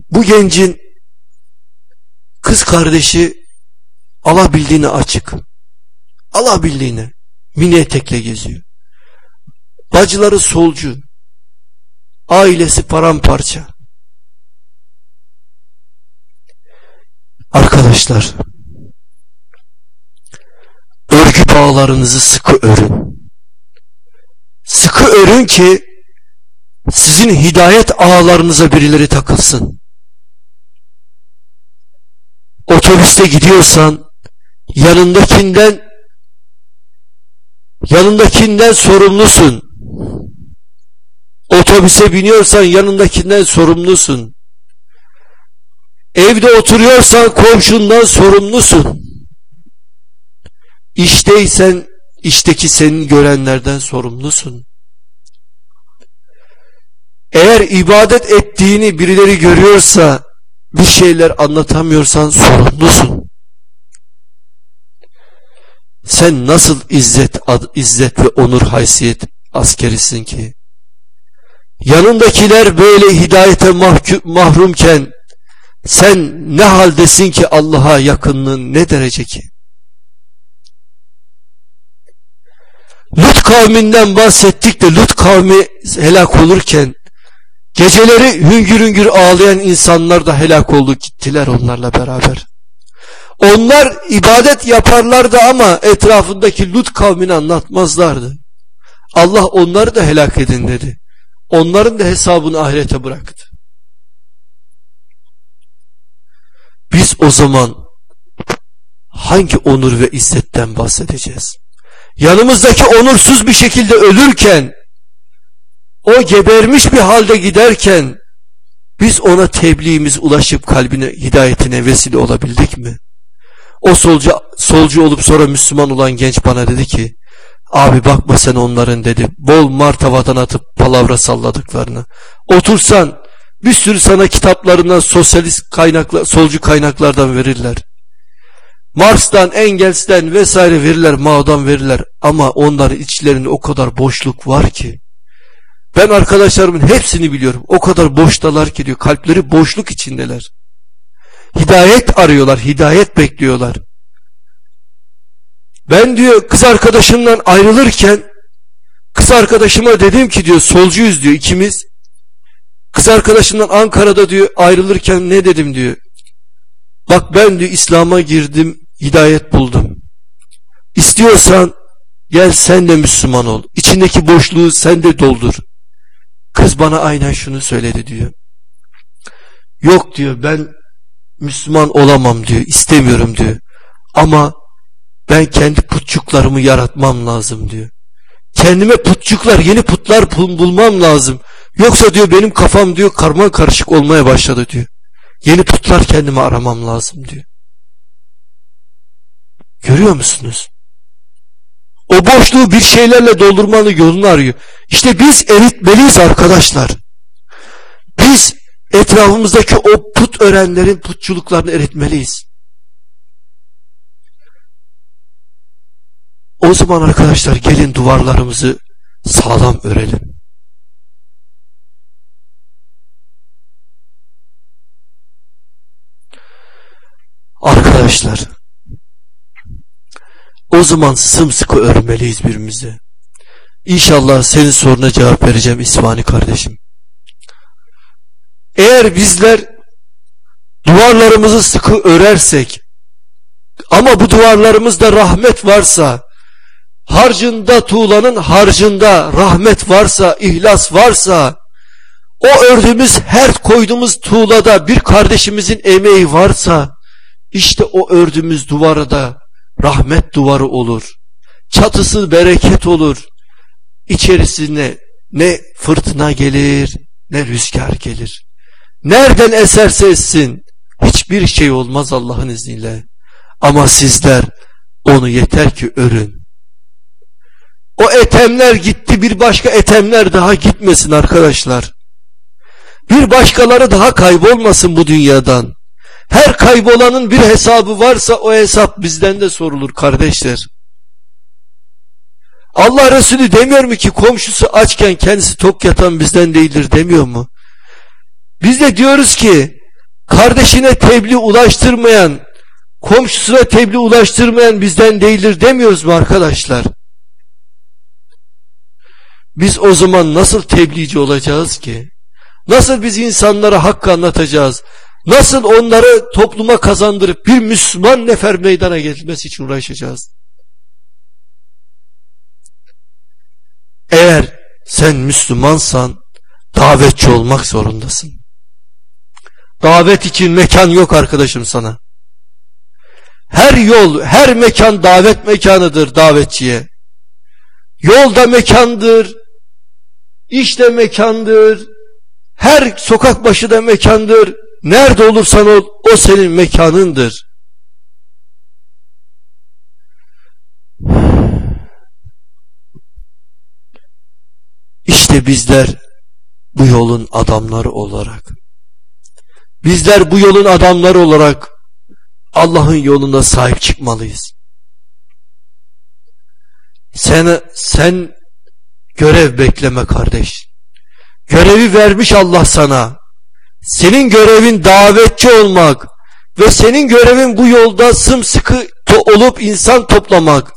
A: Bu gencin kız kardeşi alabildiğine açık. Alabildiğine mini etekle geziyor. Bacıları solcu. Ailesi paramparça. Arkadaşlar örgü bağlarınızı sıkı örün. Sıkı örün ki sizin hidayet ağlarınıza birileri takılsın. Otobüste gidiyorsan yanındakinden yanındakinden sorumlusun. Otobüse biniyorsan yanındakinden sorumlusun. Evde oturuyorsan komşundan sorumlusun. İşteysen işteki senin görenlerden sorumlusun. Eğer ibadet ettiğini birileri görüyorsa bir şeyler anlatamıyorsan sorumlusun. Sen nasıl izzet, ad, izzet ve onur haysiyet askerisin ki? Yanındakiler böyle hidayete mahrumken sen ne haldesin ki Allah'a yakınlığın ne derece ki? Lut kavminden bahsettik de Lut kavmi helak olurken geceleri hüngür hüngür ağlayan insanlar da helak oldu gittiler onlarla beraber. Onlar ibadet yaparlardı ama etrafındaki Lut kavmini anlatmazlardı. Allah onları da helak edin dedi. Onların da hesabını ahirete bıraktı. Biz o zaman hangi onur ve izzetten bahsedeceğiz? Yanımızdaki onursuz bir şekilde ölürken o gebermiş bir halde giderken biz ona tebliğimiz ulaşıp kalbine hidayetine vesile olabildik mi? O solcu, solcu olup sonra Müslüman olan genç bana dedi ki abi bakma sen onların dedi. Bol martavadan atıp palavra salladıklarını. Otursan bir sürü sana kitaplarından sosyalist kaynaklar solcu kaynaklardan verirler Marx'tan, Engels'ten vesaire verirler, Mao'dan verirler ama onların içlerinde o kadar boşluk var ki ben arkadaşlarımın hepsini biliyorum. O kadar boştalar ki diyor. Kalpleri boşluk içindeler. Hidayet arıyorlar. Hidayet bekliyorlar. Ben diyor kız arkadaşımdan ayrılırken kız arkadaşıma dedim ki diyor solcuyuz diyor ikimiz. Kız arkadaşımdan Ankara'da diyor ayrılırken ne dedim diyor. Bak ben diyor İslam'a girdim hidayet buldum. İstiyorsan gel sen de Müslüman ol. İçindeki boşluğu sen de doldur. Kız bana aynen şunu söyledi diyor. Yok diyor ben Müslüman olamam diyor. istemiyorum diyor. Ama ben kendi putçuklarımı yaratmam lazım diyor. Kendime putçuklar, yeni putlar bulmam lazım. Yoksa diyor benim kafam diyor karman karışık olmaya başladı diyor. Yeni putlar kendime aramam lazım diyor. Görüyor musunuz? O boşluğu bir şeylerle doldurmanın yolunu arıyor. İşte biz eritmeliyiz arkadaşlar. Biz etrafımızdaki o put öğrenlerin putçuluklarını eritmeliyiz. O zaman arkadaşlar gelin duvarlarımızı sağlam örelim. Arkadaşlar o zaman sımsıkı örmeliyiz birbirimize. İnşallah senin soruna cevap vereceğim İsmani kardeşim. Eğer bizler duvarlarımızı sıkı örersek ama bu duvarlarımızda rahmet varsa harcında tuğlanın harcında rahmet varsa ihlas varsa o ördüğümüz her koyduğumuz tuğlada bir kardeşimizin emeği varsa işte o ördüğümüz duvarda rahmet duvarı olur. Çatısı bereket olur. İçerisine ne fırtına gelir ne rüzgar gelir. Nereden eserse etsin hiçbir şey olmaz Allah'ın izniyle. Ama sizler onu yeter ki örün. O etemler gitti bir başka etemler daha gitmesin arkadaşlar. Bir başkaları daha kaybolmasın bu dünyadan. Her kaybolanın bir hesabı varsa o hesap bizden de sorulur kardeşler. Allah Resulü demiyor mu ki komşusu açken kendisi tok yatan bizden değildir demiyor mu? Biz de diyoruz ki kardeşine tebliğ ulaştırmayan, komşusuna tebliğ ulaştırmayan bizden değildir demiyoruz mu arkadaşlar? Biz o zaman nasıl tebliğci olacağız ki? Nasıl biz insanlara hakkı anlatacağız? Nasıl onları topluma kazandırıp bir Müslüman nefer meydana getirmesi için uğraşacağız? Eğer sen Müslümansan davetçi olmak zorundasın. Davet için mekan yok arkadaşım sana. Her yol, her mekan davet mekanıdır davetçiye. Yolda mekandır, işte mekandır, her sokak başı da mekandır, nerede olursan ol, o senin mekanındır. İşte bizler bu yolun adamları olarak bizler bu yolun adamları olarak Allah'ın yolunda sahip çıkmalıyız. Sen, sen görev bekleme kardeş. Görevi vermiş Allah sana. Senin görevin davetçi olmak ve senin görevin bu yolda sımsıkı olup insan toplamak.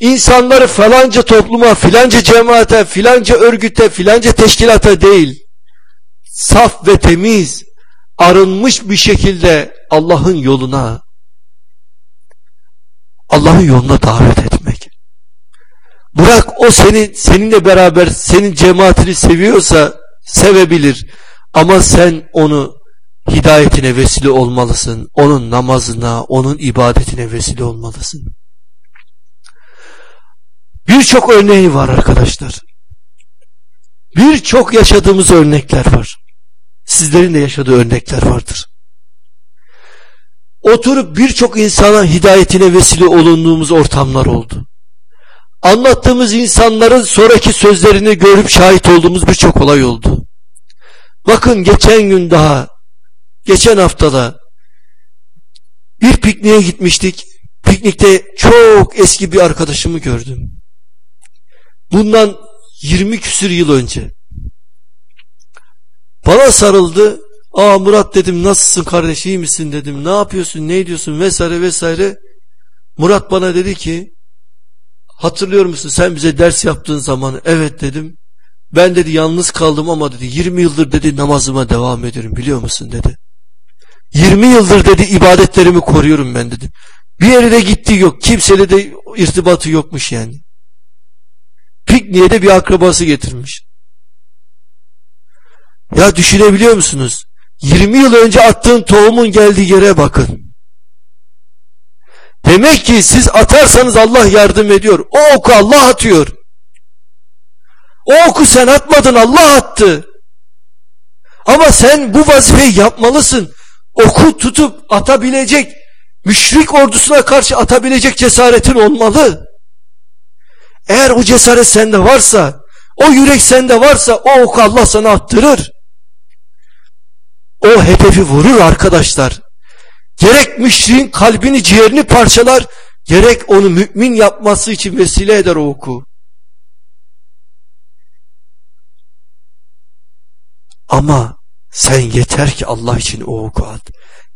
A: İnsanları falanca topluma, filanca cemaate, filanca örgüte, filanca teşkilata değil, saf ve temiz, arınmış bir şekilde Allah'ın yoluna, Allah'ın yoluna davet etmek. Bırak o seni seninle beraber senin cemaatini seviyorsa sevebilir. Ama sen onu hidayetine vesile olmalısın. Onun namazına, onun ibadetine vesile olmalısın. Birçok örneği var arkadaşlar. Birçok yaşadığımız örnekler var. Sizlerin de yaşadığı örnekler vardır. Oturup birçok insana hidayetine vesile olunduğumuz ortamlar oldu. Anlattığımız insanların sonraki sözlerini görüp şahit olduğumuz birçok olay oldu. Bakın geçen gün daha, geçen haftada bir pikniğe gitmiştik. Piknikte çok eski bir arkadaşımı gördüm. Bundan 20 küsür yıl önce. Bana sarıldı. Aa Murat dedim nasılsın kardeş iyi misin dedim. Ne yapıyorsun ne ediyorsun vesaire vesaire. Murat bana dedi ki Hatırlıyor musun sen bize ders yaptığın zaman evet dedim. Ben dedi yalnız kaldım ama dedi 20 yıldır dedi namazıma devam ediyorum biliyor musun dedi. 20 yıldır dedi ibadetlerimi koruyorum ben dedi. Bir yere de gittiği yok. Kimseyle de irtibatı yokmuş yani. Pikniğe de bir akrabası getirmiş. Ya düşünebiliyor musunuz? 20 yıl önce attığın tohumun geldiği yere bakın. Demek ki siz atarsanız Allah yardım ediyor. O oku Allah atıyor. O oku sen atmadın Allah attı. Ama sen bu vazifeyi yapmalısın. Oku tutup atabilecek, müşrik ordusuna karşı atabilecek cesaretin olmalı. Eğer o cesaret sende varsa, o yürek sende varsa o oku Allah sana attırır. O hedefi vurur arkadaşlar. Gerek müşriğin kalbini ciğerini parçalar, gerek onu mümin yapması için vesile eder o oku. Ama sen yeter ki Allah için o oku at.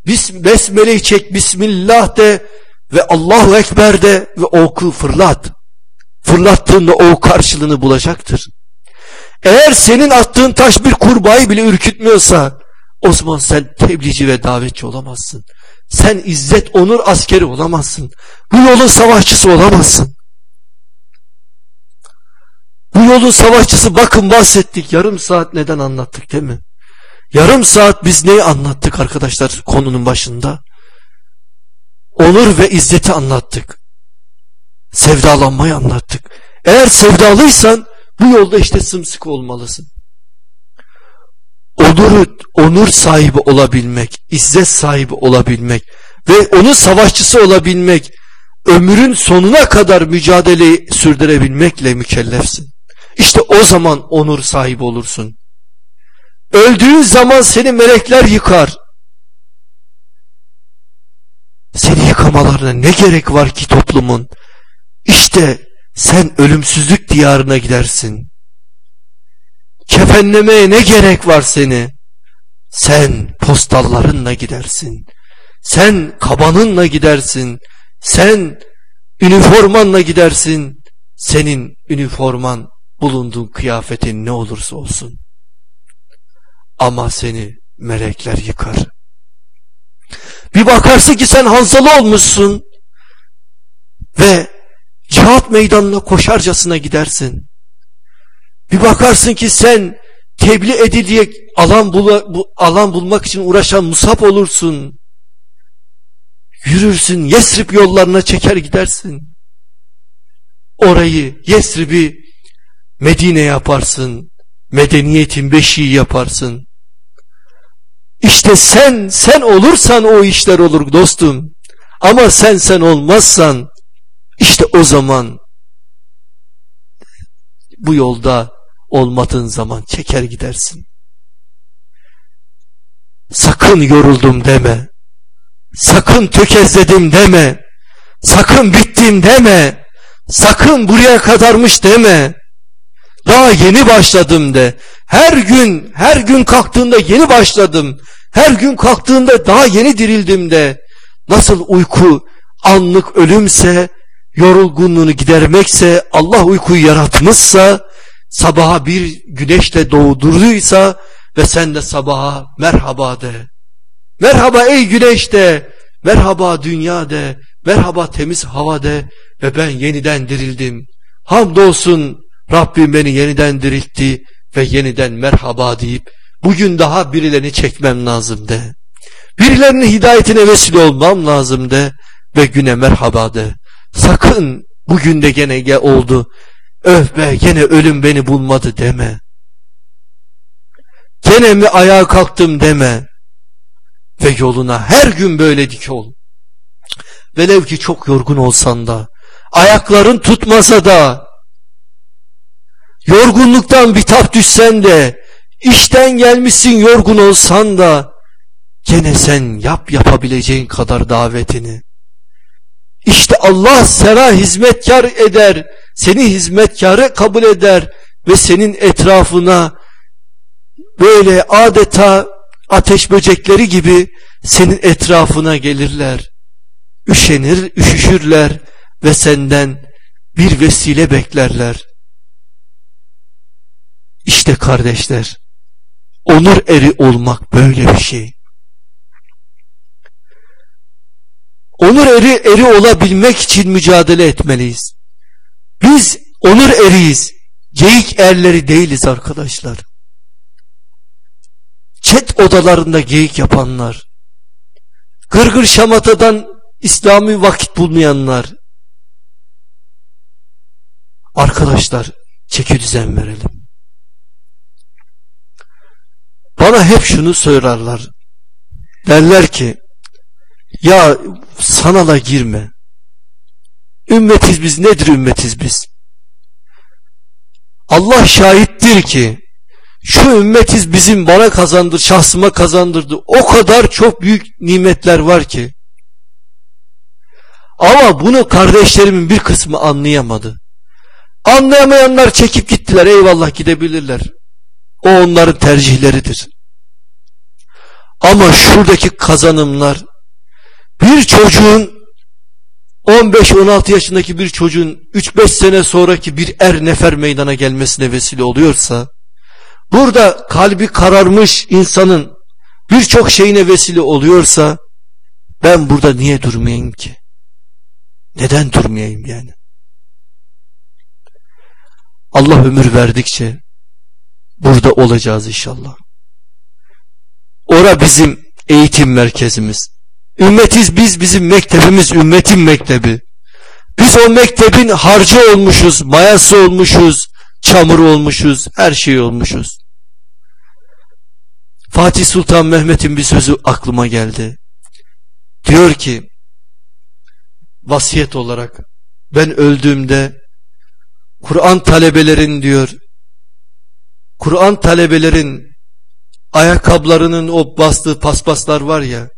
A: Bis, besmeleyi çek, Bismillah de, ve Allahu Ekber de ve oku fırlat. Fırlattığında o karşılığını bulacaktır. Eğer senin attığın taş bir kurbağayı bile ürkütmüyorsa o zaman sen tebliğci ve davetçi olamazsın. Sen izzet onur askeri olamazsın. Bu yolun savaşçısı olamazsın. Bu yolun savaşçısı bakın bahsettik. Yarım saat neden anlattık değil mi? Yarım saat biz neyi anlattık arkadaşlar konunun başında? Onur ve izzeti anlattık. Sevdalanmayı anlattık. Eğer sevdalıysan bu yolda işte sımsıkı olmalısın. Onur, onur sahibi olabilmek, izzet sahibi olabilmek ve onun savaşçısı olabilmek, ömrün sonuna kadar mücadeleyi sürdürebilmekle mükellefsin. İşte o zaman onur sahibi olursun. Öldüğün zaman seni melekler yıkar. Seni yıkamalarına ne gerek var ki toplumun? İşte sen ölümsüzlük diyarına gidersin. Kefenlemeye ne gerek var seni? Sen postallarınla gidersin. Sen kabanınla gidersin. Sen üniformanla gidersin. Senin üniforman bulunduğun kıyafetin ne olursa olsun. Ama seni melekler yıkar. Bir bakarsın ki sen Hanzalı olmuşsun ve cihat meydanına koşarcasına gidersin. Bir bakarsın ki sen tebliğ edildiği alan, bul bu, alan bulmak için uğraşan musab olursun. Yürürsün, Yesrib yollarına çeker gidersin. Orayı, Yesrib'i Medine yaparsın. Medeniyetin beşiği yaparsın. İşte sen, sen olursan o işler olur dostum. Ama sen sen olmazsan işte o zaman bu yolda olmadığın zaman çeker gidersin. Sakın yoruldum deme. Sakın tökezledim deme. Sakın bittim deme. Sakın buraya kadarmış deme. Daha yeni başladım de. Her gün, her gün kalktığında yeni başladım. Her gün kalktığında daha yeni dirildim de. Nasıl uyku anlık ölümse, yorulgunluğunu gidermekse, Allah uykuyu yaratmışsa, sabaha bir güneşle doğdurduysa ve sen de sabaha merhaba de. Merhaba ey güneş de, merhaba dünya de, merhaba temiz hava de ve ben yeniden dirildim. Hamdolsun Rabbim beni yeniden diriltti ve yeniden merhaba deyip bugün daha birilerini çekmem lazım de. Birilerinin hidayetine vesile olmam lazım de ve güne merhaba de. Sakın bugün de gene ge oldu. Öf be gene ölüm beni bulmadı deme. Gene mi ayağa kalktım deme. Ve yoluna her gün böyle dik ol. Velev ki çok yorgun olsan da, ayakların tutmasa da, yorgunluktan bitap düşsen de, işten gelmişsin yorgun olsan da, gene sen yap yapabileceğin kadar davetini. İşte Allah sana hizmetkar eder, seni hizmetkarı kabul eder ve senin etrafına böyle adeta ateş böcekleri gibi senin etrafına gelirler. Üşenir, üşüşürler ve senden bir vesile beklerler. İşte kardeşler, onur eri olmak böyle bir şey. Onur eri eri olabilmek için mücadele etmeliyiz. Biz onur eriyiz. Geyik erleri değiliz arkadaşlar. Çet odalarında geyik yapanlar, gırgır şamatadan İslami vakit bulmayanlar, arkadaşlar çeki düzen verelim. Bana hep şunu söylerler. Derler ki ya sanala girme. Ümmetiz biz nedir ümmetiz biz? Allah şahittir ki şu ümmetiz bizim bana kazandır, şahsıma kazandırdı. O kadar çok büyük nimetler var ki. Ama bunu kardeşlerimin bir kısmı anlayamadı. Anlayamayanlar çekip gittiler. Eyvallah gidebilirler. O onların tercihleridir. Ama şuradaki kazanımlar bir çocuğun 15-16 yaşındaki bir çocuğun 3-5 sene sonraki bir er nefer meydana gelmesine vesile oluyorsa, burada kalbi kararmış insanın birçok şeyine vesile oluyorsa, ben burada niye durmayayım ki? Neden durmayayım yani? Allah ömür verdikçe burada olacağız inşallah. Ora bizim eğitim merkezimiz. Ümmetiz biz bizim mektebimiz ümmetin mektebi. Biz o mektebin harcı olmuşuz, mayası olmuşuz, çamur olmuşuz, her şey olmuşuz. Fatih Sultan Mehmet'in bir sözü aklıma geldi. Diyor ki vasiyet olarak ben öldüğümde Kur'an talebelerin diyor Kur'an talebelerin ayakkabılarının o bastığı paspaslar var ya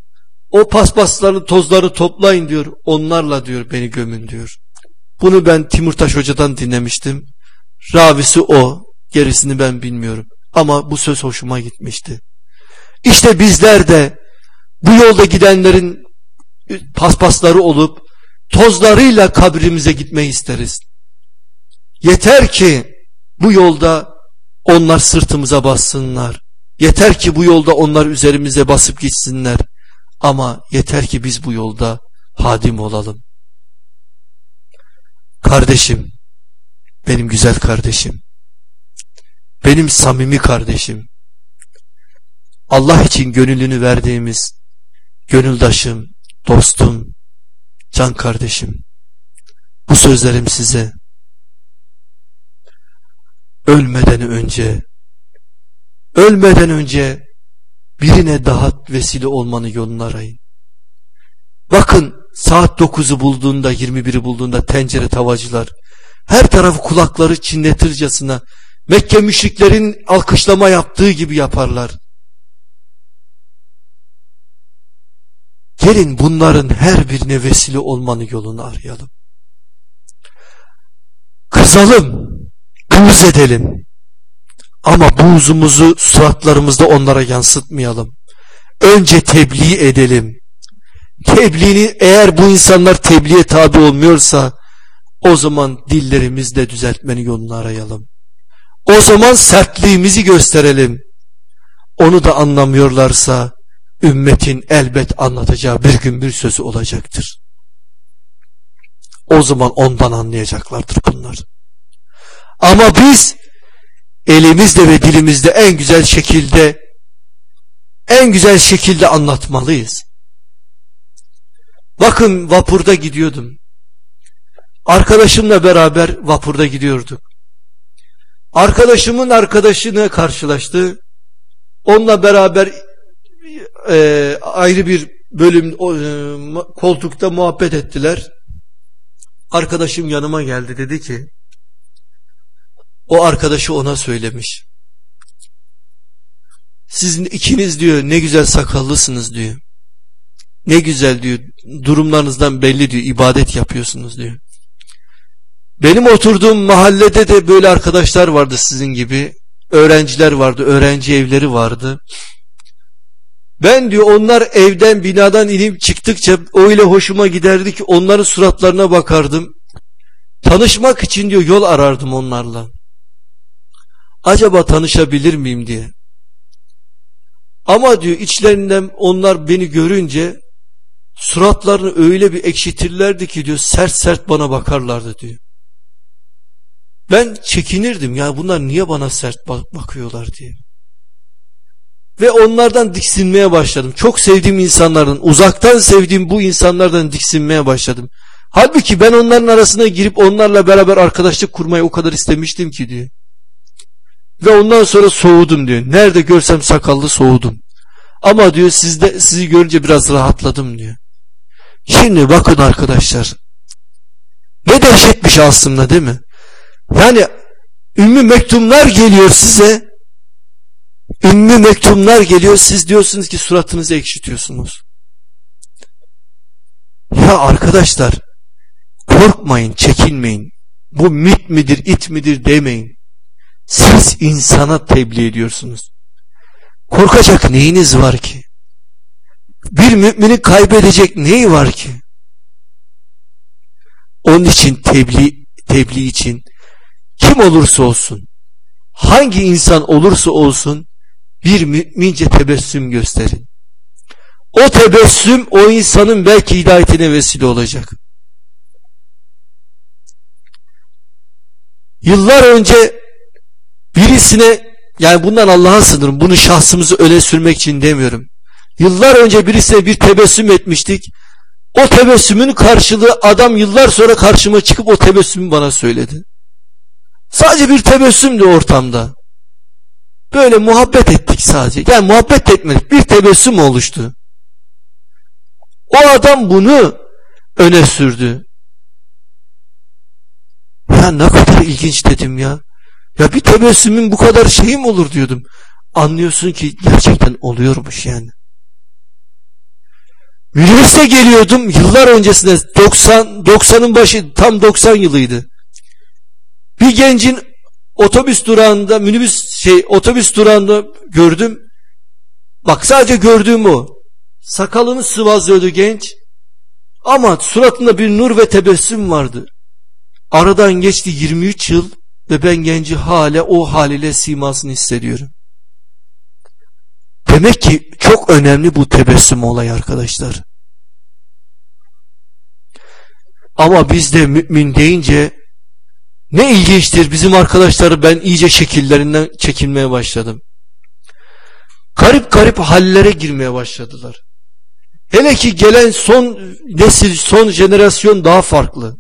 A: o paspasların tozları toplayın diyor onlarla diyor beni gömün diyor. Bunu ben Timurtaş Hoca'dan dinlemiştim. Ravisi o gerisini ben bilmiyorum ama bu söz hoşuma gitmişti. İşte bizler de bu yolda gidenlerin paspasları olup tozlarıyla kabrimize gitmeyi isteriz. Yeter ki bu yolda onlar sırtımıza bassınlar. Yeter ki bu yolda onlar üzerimize basıp gitsinler. Ama yeter ki biz bu yolda hadim olalım. Kardeşim, benim güzel kardeşim, benim samimi kardeşim, Allah için gönüllünü verdiğimiz gönüldaşım, dostum, can kardeşim, bu sözlerim size ölmeden önce ölmeden önce birine daha vesile olmanın yolunu arayın. Bakın saat 9'u bulduğunda 21'i bulduğunda tencere tavacılar her tarafı kulakları çinletircesine Mekke müşriklerin alkışlama yaptığı gibi yaparlar. Gelin bunların her birine vesile olmanın yolunu arayalım. Kızalım, buğz edelim. Ama buğzumuzu suratlarımızda onlara yansıtmayalım. Önce tebliğ edelim. Tebliğini eğer bu insanlar tebliğe tabi olmuyorsa o zaman dillerimizle düzeltmenin yolunu arayalım. O zaman sertliğimizi gösterelim. Onu da anlamıyorlarsa ümmetin elbet anlatacağı bir gün bir sözü olacaktır. O zaman ondan anlayacaklardır bunlar. Ama biz elimizle ve dilimizde en güzel şekilde en güzel şekilde anlatmalıyız. Bakın vapurda gidiyordum. Arkadaşımla beraber vapurda gidiyorduk. Arkadaşımın arkadaşını karşılaştı. Onunla beraber e, ayrı bir bölüm e, koltukta muhabbet ettiler. Arkadaşım yanıma geldi dedi ki o arkadaşı ona söylemiş. Sizin ikiniz diyor ne güzel sakallısınız diyor. Ne güzel diyor durumlarınızdan belli diyor ibadet yapıyorsunuz diyor. Benim oturduğum mahallede de böyle arkadaşlar vardı sizin gibi. Öğrenciler vardı, öğrenci evleri vardı. Ben diyor onlar evden binadan inip çıktıkça öyle hoşuma giderdi ki onların suratlarına bakardım. Tanışmak için diyor yol arardım onlarla. Acaba tanışabilir miyim diye. Ama diyor içlerinden onlar beni görünce suratlarını öyle bir ekşitirlerdi ki diyor sert sert bana bakarlardı diyor. Ben çekinirdim ya bunlar niye bana sert bakıyorlar diye. Ve onlardan diksinmeye başladım. Çok sevdiğim insanların, uzaktan sevdiğim bu insanlardan diksinmeye başladım. Halbuki ben onların arasına girip onlarla beraber arkadaşlık kurmayı o kadar istemiştim ki diyor. Ve ondan sonra soğudum diyor. Nerede görsem sakallı soğudum. Ama diyor sizde sizi görünce biraz rahatladım diyor. Şimdi bakın arkadaşlar. Ne dehşet bir şey aslında değil mi? Yani ümmü mektumlar geliyor size. Ümmü mektumlar geliyor. Siz diyorsunuz ki suratınızı ekşitiyorsunuz. Ya arkadaşlar korkmayın, çekinmeyin. Bu mit midir, it midir demeyin. Siz insana tebliğ ediyorsunuz. Korkacak neyiniz var ki? Bir mümini kaybedecek neyi var ki? Onun için tebliğ, tebliğ için kim olursa olsun, hangi insan olursa olsun bir mümince tebessüm gösterin. O tebessüm o insanın belki hidayetine vesile olacak. Yıllar önce birisine yani bundan Allah'a sınırım bunu şahsımızı öne sürmek için demiyorum. Yıllar önce birisine bir tebessüm etmiştik. O tebessümün karşılığı adam yıllar sonra karşıma çıkıp o tebessümü bana söyledi. Sadece bir tebessümdü ortamda. Böyle muhabbet ettik sadece. Yani muhabbet etmedik. Bir tebessüm oluştu. O adam bunu öne sürdü. Ya ne kadar ilginç dedim ya. Ya bir tebessümün bu kadar şeyi mi olur diyordum. Anlıyorsun ki gerçekten oluyormuş yani. Minibüste geliyordum yıllar öncesinde 90 90'ın başı tam 90 yılıydı. Bir gencin otobüs durağında minibüs şey otobüs durağında gördüm. Bak sadece gördüğüm o. Sakalını sıvazlıyordu genç. Ama suratında bir nur ve tebessüm vardı. Aradan geçti 23 yıl ve ben genci hala o haliyle simasını hissediyorum. Demek ki çok önemli bu tebessüm olay arkadaşlar. Ama biz de mümin deyince ne ilginçtir bizim arkadaşları ben iyice şekillerinden çekilmeye başladım. Garip garip hallere girmeye başladılar. Hele ki gelen son nesil, son jenerasyon daha farklı.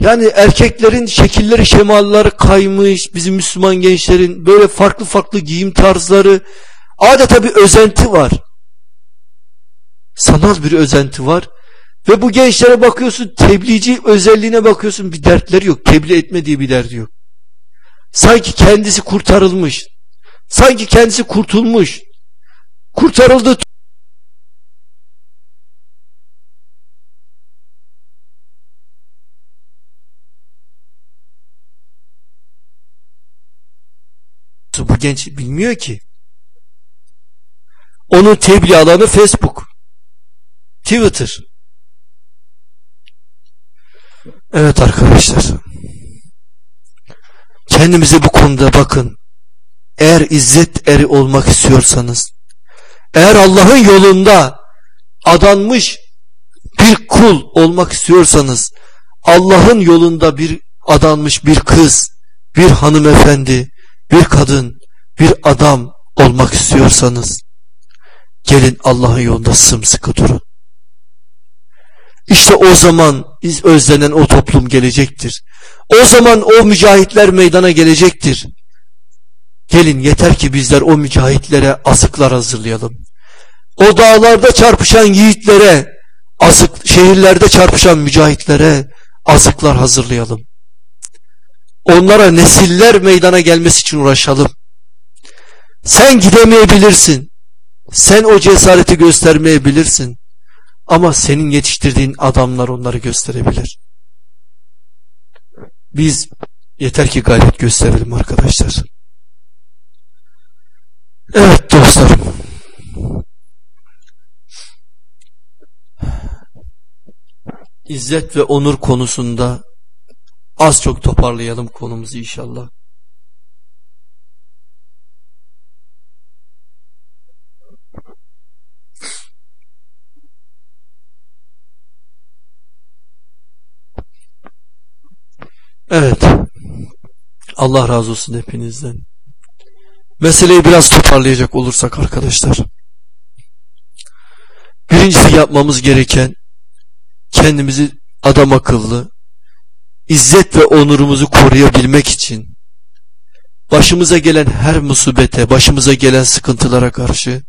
A: Yani erkeklerin şekilleri, şemaları kaymış, bizim Müslüman gençlerin böyle farklı farklı giyim tarzları, adeta bir özenti var. Sanal bir özenti var. Ve bu gençlere bakıyorsun, tebliğci özelliğine bakıyorsun, bir dertleri yok. Tebliğ etme diye bir derdi yok. Sanki kendisi kurtarılmış. Sanki kendisi kurtulmuş. Kurtarıldı Bu genç bilmiyor ki. Onun tebliğ alanı Facebook. Twitter. Evet arkadaşlar. Kendimize bu konuda bakın. Eğer izzet eri olmak istiyorsanız, eğer Allah'ın yolunda adanmış bir kul olmak istiyorsanız, Allah'ın yolunda bir adanmış bir kız, bir hanımefendi, bir kadın, bir adam olmak istiyorsanız gelin Allah'ın yolunda sımsıkı durun. İşte o zaman biz özlenen o toplum gelecektir. O zaman o mücahitler meydana gelecektir. Gelin yeter ki bizler o mücahitlere azıklar hazırlayalım. O dağlarda çarpışan yiğitlere, azık, şehirlerde çarpışan mücahitlere azıklar hazırlayalım. Onlara nesiller meydana gelmesi için uğraşalım. Sen gidemeyebilirsin. Sen o cesareti göstermeyebilirsin. Ama senin yetiştirdiğin adamlar onları gösterebilir. Biz yeter ki gayret gösterelim arkadaşlar. Evet dostlarım. İzzet ve onur konusunda az çok toparlayalım konumuzu inşallah. Evet. Allah razı olsun hepinizden. Meseleyi biraz toparlayacak olursak arkadaşlar. Birincisi yapmamız gereken kendimizi adam akıllı, izzet ve onurumuzu koruyabilmek için başımıza gelen her musibete, başımıza gelen sıkıntılara karşı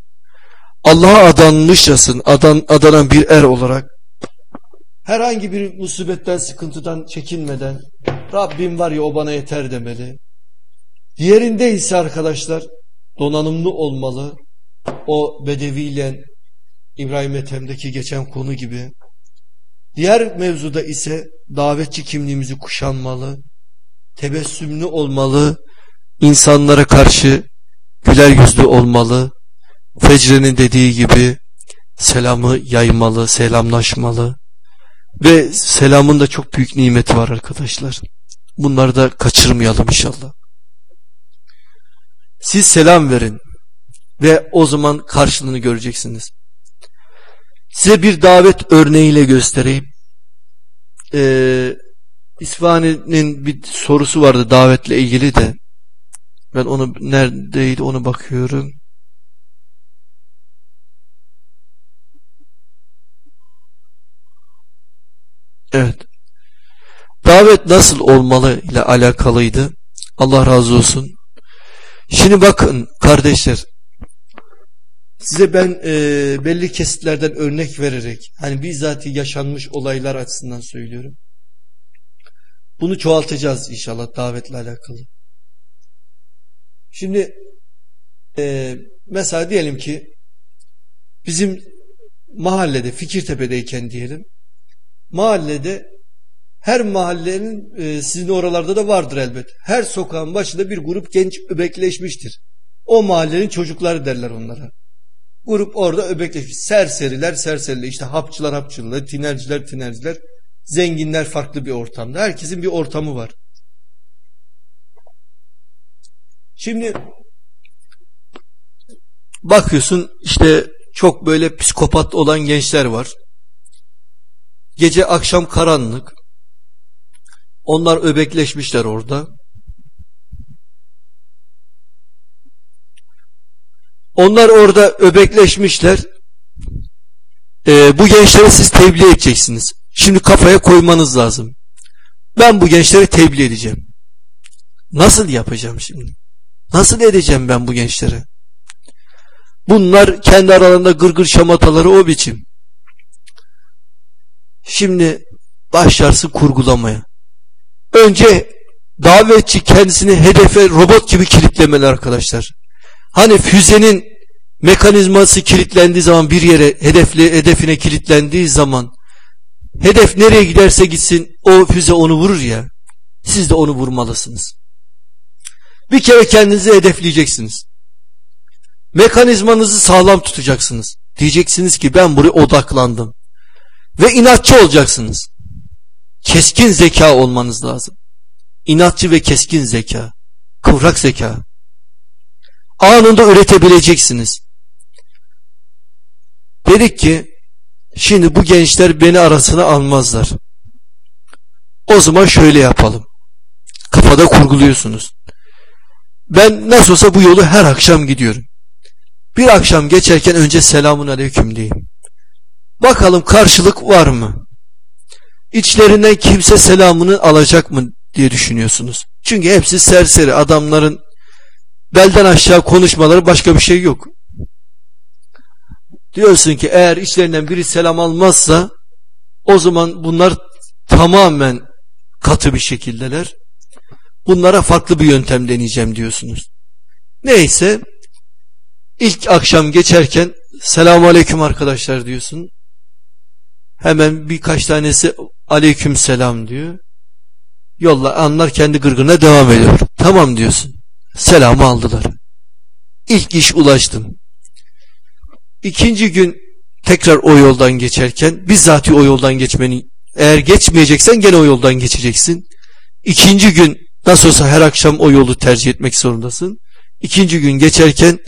A: Allah'a adanmışçasın, adan, adanan bir er olarak herhangi bir musibetten, sıkıntıdan çekinmeden Rabbim var ya o bana yeter demeli. Diğerinde ise arkadaşlar donanımlı olmalı. O Bedeviyle İbrahim Ethem'deki geçen konu gibi. Diğer mevzuda ise davetçi kimliğimizi kuşanmalı, tebessümlü olmalı, insanlara karşı güler yüzlü olmalı, Fecre'nin dediği gibi selamı yaymalı, selamlaşmalı, Ve selamın da çok büyük nimeti var arkadaşlar. Bunları da kaçırmayalım inşallah. Siz selam verin ve o zaman karşılığını göreceksiniz. Size bir davet örneğiyle göstereyim. Ee, İsfahani'nin bir sorusu vardı davetle ilgili de. Ben onu neredeydi onu bakıyorum. Evet. Davet nasıl olmalı ile alakalıydı. Allah razı olsun. Şimdi bakın kardeşler. Size ben e, belli kesitlerden örnek vererek hani bizzat yaşanmış olaylar açısından söylüyorum. Bunu çoğaltacağız inşallah davetle alakalı. Şimdi e, mesela diyelim ki bizim mahallede Fikirtepe'deyken diyelim mahallede her mahallenin e, sizin oralarda da vardır elbet. Her sokağın başında bir grup genç öbekleşmiştir. O mahallenin çocukları derler onlara. Grup orada öbekleşmiş. Serseriler serseriler işte hapçılar hapçılar, tinerciler tinerciler, zenginler farklı bir ortamda. Herkesin bir ortamı var. Şimdi bakıyorsun işte çok böyle psikopat olan gençler var. Gece akşam karanlık. Onlar öbekleşmişler orada. Onlar orada öbekleşmişler. Ee, bu gençleri siz tebliğ edeceksiniz. Şimdi kafaya koymanız lazım. Ben bu gençleri tebliğ edeceğim. Nasıl yapacağım şimdi? Nasıl edeceğim ben bu gençleri? Bunlar kendi aralarında gırgır şamataları o biçim. Şimdi başlarsın kurgulamaya. Önce davetçi kendisini hedefe robot gibi kilitlemeli arkadaşlar. Hani füzenin mekanizması kilitlendiği zaman bir yere hedefli hedefine kilitlendiği zaman hedef nereye giderse gitsin o füze onu vurur ya. Siz de onu vurmalısınız. Bir kere kendinizi hedefleyeceksiniz. Mekanizmanızı sağlam tutacaksınız. Diyeceksiniz ki ben buraya odaklandım. Ve inatçı olacaksınız. Keskin zeka olmanız lazım. İnatçı ve keskin zeka. Kıvrak zeka. Anında üretebileceksiniz. Dedik ki şimdi bu gençler beni arasına almazlar. O zaman şöyle yapalım. Kafada kurguluyorsunuz. Ben nasıl olsa bu yolu her akşam gidiyorum. Bir akşam geçerken önce selamun aleyküm diyeyim. Bakalım karşılık var mı? İçlerinden kimse selamını alacak mı diye düşünüyorsunuz. Çünkü hepsi serseri adamların belden aşağı konuşmaları başka bir şey yok. Diyorsun ki eğer içlerinden biri selam almazsa o zaman bunlar tamamen katı bir şekildeler. Bunlara farklı bir yöntem deneyeceğim diyorsunuz. Neyse ilk akşam geçerken selamun aleyküm arkadaşlar diyorsun. Hemen birkaç tanesi aleyküm selam diyor. Yolla anlar kendi gırgına devam ediyor. Tamam diyorsun. Selamı aldılar. İlk iş ulaştım. İkinci gün tekrar o yoldan geçerken bizzat o yoldan geçmeni eğer geçmeyeceksen gene o yoldan geçeceksin. İkinci gün nasıl olsa her akşam o yolu tercih etmek zorundasın. İkinci gün geçerken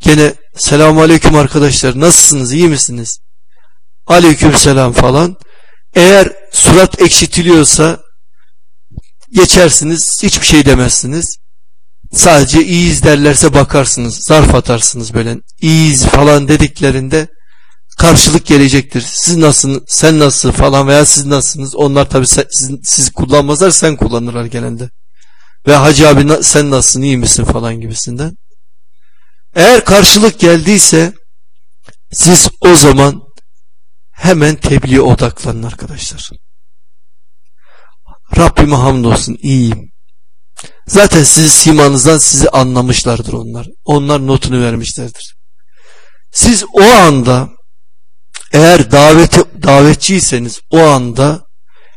A: gene selamun aleyküm arkadaşlar nasılsınız iyi misiniz? Aleyküm selam falan. Eğer surat ekşitiliyorsa geçersiniz hiçbir şey demezsiniz. Sadece iyiyiz derlerse bakarsınız zarf atarsınız böyle iyiyiz falan dediklerinde karşılık gelecektir. Siz nasılsınız sen nasıl falan veya siz nasılsınız onlar tabi siz, siz kullanmazlar sen kullanırlar genelde. Ve hacı abi sen nasılsın iyi misin falan gibisinden. Eğer karşılık geldiyse siz o zaman hemen tebliğe odaklanın arkadaşlar. Rabbime hamdolsun iyiyim. Zaten sizi simanızdan sizi anlamışlardır onlar. Onlar notunu vermişlerdir. Siz o anda eğer daveti, davetçiyseniz o anda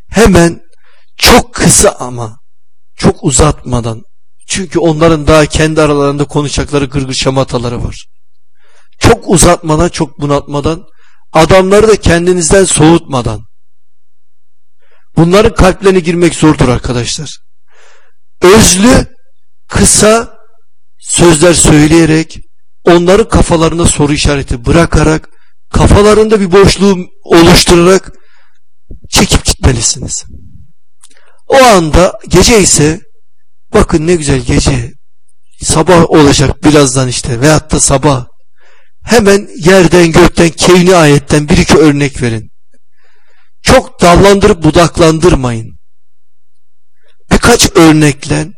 A: hemen çok kısa ama çok uzatmadan çünkü onların daha kendi aralarında konuşacakları gırgır şamataları var. Çok uzatmadan çok bunaltmadan adamları da kendinizden soğutmadan Bunların kalplerine girmek zordur arkadaşlar. Özlü, kısa sözler söyleyerek, onların kafalarına soru işareti bırakarak, kafalarında bir boşluğu oluşturarak çekip gitmelisiniz. O anda gece ise bakın ne güzel gece sabah olacak birazdan işte veyahut da sabah hemen yerden gökten kevni ayetten bir iki örnek verin. Çok dallandırıp budaklandırmayın. Birkaç örneklen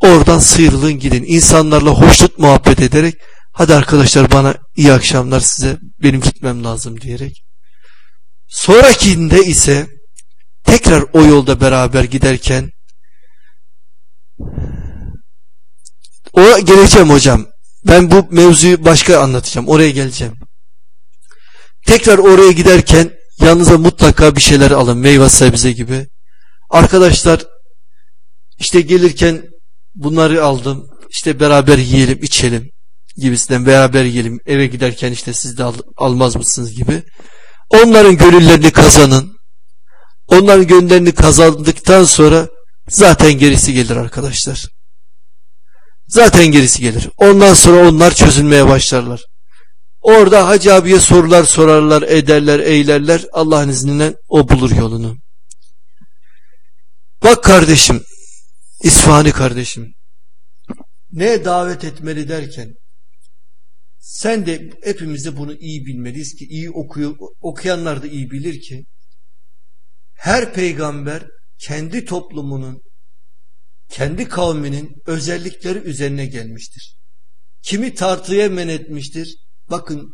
A: oradan sıyrılın gidin. İnsanlarla hoşnut muhabbet ederek hadi arkadaşlar bana iyi akşamlar size benim gitmem lazım diyerek. Sonrakinde ise tekrar o yolda beraber giderken o geleceğim hocam. Ben bu mevzuyu başka anlatacağım. Oraya geleceğim. Tekrar oraya giderken yanınıza mutlaka bir şeyler alın. Meyve sebze gibi. Arkadaşlar işte gelirken bunları aldım. İşte beraber yiyelim, içelim gibisinden beraber yiyelim. Eve giderken işte siz de al, almaz mısınız gibi. Onların gönüllerini kazanın. Onların gönüllerini kazandıktan sonra zaten gerisi gelir arkadaşlar. Zaten gerisi gelir. Ondan sonra onlar çözülmeye başlarlar. Orada Hacı abiye sorular sorarlar, ederler, eylerler. Allah'ın izniyle o bulur yolunu. Bak kardeşim, İsfahani kardeşim, neye davet etmeli derken, sen de hepimiz de bunu iyi bilmeliyiz ki, iyi okuyor, okuyanlar da iyi bilir ki, her peygamber kendi toplumunun, kendi kavminin özellikleri üzerine gelmiştir. Kimi tartıya men etmiştir. Bakın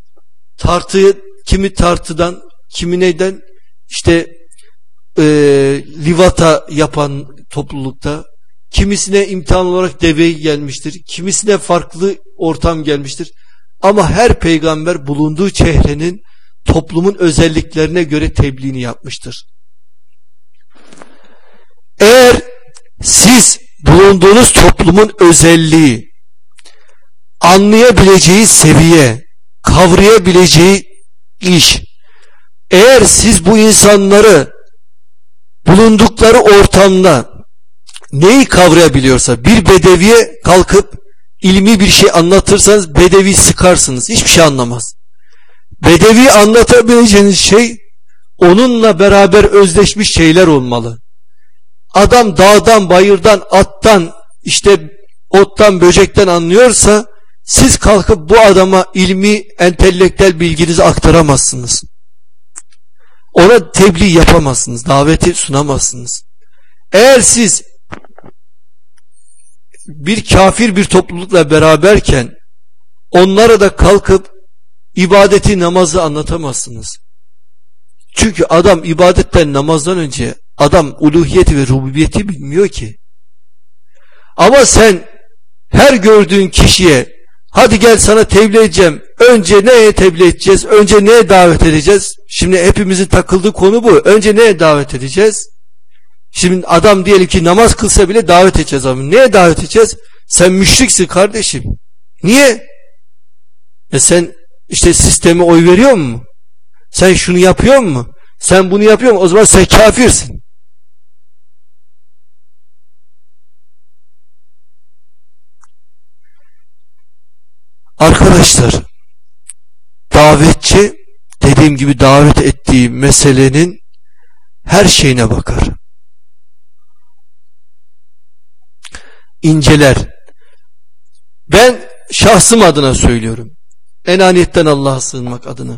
A: tartıyı kimi tartıdan, kimi neyden işte e, livata yapan toplulukta, kimisine imtihan olarak deveyi gelmiştir, kimisine farklı ortam gelmiştir. Ama her peygamber bulunduğu çehrenin toplumun özelliklerine göre tebliğini yapmıştır. Eğer siz bulunduğunuz toplumun özelliği, anlayabileceği seviye, kavrayabileceği iş, eğer siz bu insanları bulundukları ortamda neyi kavrayabiliyorsa bir bedeviye kalkıp ilmi bir şey anlatırsanız bedevi sıkarsınız. Hiçbir şey anlamaz. Bedevi anlatabileceğiniz şey onunla beraber özleşmiş şeyler olmalı. Adam dağdan, bayırdan, attan, işte ottan, böcekten anlıyorsa siz kalkıp bu adama ilmi, entelektüel bilginizi aktaramazsınız. Ona tebliğ yapamazsınız, daveti sunamazsınız. Eğer siz bir kafir bir toplulukla beraberken onlara da kalkıp ibadeti namazı anlatamazsınız. Çünkü adam ibadetten namazdan önce adam uluhiyeti ve rububiyeti bilmiyor ki. Ama sen her gördüğün kişiye hadi gel sana tebliğ edeceğim. Önce neye tebliğ edeceğiz? Önce neye davet edeceğiz? Şimdi hepimizin takıldığı konu bu. Önce neye davet edeceğiz? Şimdi adam diyelim ki namaz kılsa bile davet edeceğiz ama neye davet edeceğiz? Sen müşriksin kardeşim. Niye? E sen işte sisteme oy veriyor mu? Sen şunu yapıyor mu? Sen bunu yapıyor mu? O zaman sen kafirsin. Arkadaşlar davetçi dediğim gibi davet ettiği meselenin her şeyine bakar. inceler. Ben şahsım adına söylüyorum. Enaniyetten Allah'a sığınmak adına.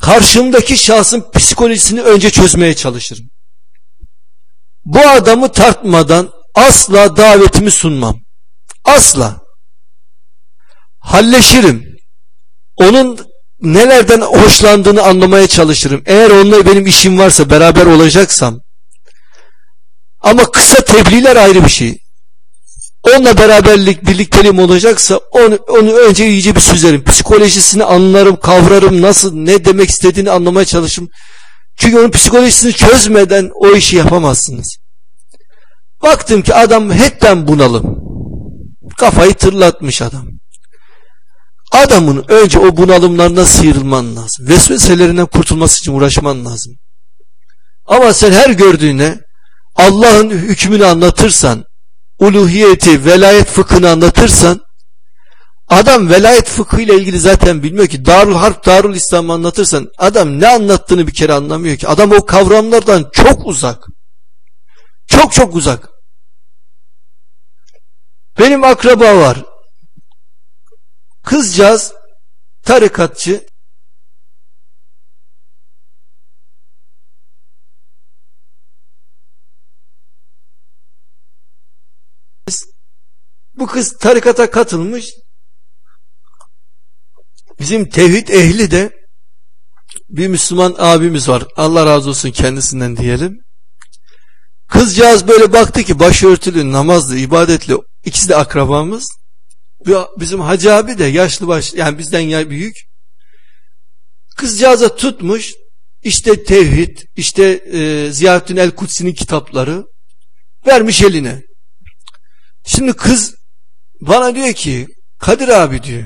A: Karşımdaki şahsın psikolojisini önce çözmeye çalışırım. Bu adamı tartmadan asla davetimi sunmam. Asla. Halleşirim. Onun nelerden hoşlandığını anlamaya çalışırım. Eğer onunla benim işim varsa beraber olacaksam ama kısa tebliğler ayrı bir şey. Onunla beraberlik, birlikteliğim olacaksa onu, onu önce iyice bir süzerim. Psikolojisini anlarım, kavrarım, nasıl, ne demek istediğini anlamaya çalışırım. Çünkü onun psikolojisini çözmeden o işi yapamazsınız. Baktım ki adam hepten bunalım. Kafayı tırlatmış adam. Adamın önce o bunalımlarına sıyrılman lazım. Vesveselerinden kurtulması için uğraşman lazım. Ama sen her gördüğüne Allah'ın hükmünü anlatırsan, uluhiyeti, velayet fıkhını anlatırsan, adam velayet fıkhı ile ilgili zaten bilmiyor ki. Darul Harp, Darul İslam anlatırsan, adam ne anlattığını bir kere anlamıyor ki. Adam o kavramlardan çok uzak. Çok çok uzak. Benim akraba var. Kızcağız tarikatçı. Bu kız tarikata katılmış. Bizim tevhid ehli de bir Müslüman abimiz var. Allah razı olsun kendisinden diyelim. Kızcağız böyle baktı ki başörtülü namazlı ibadetli ikisi de akrabamız bizim hacı abi de yaşlı baş yani bizden ya büyük. Kızcağıza tutmuş işte tevhid işte e, Ziyarettin El Kutsi'nin kitapları vermiş eline. Şimdi kız bana diyor ki Kadir abi diyor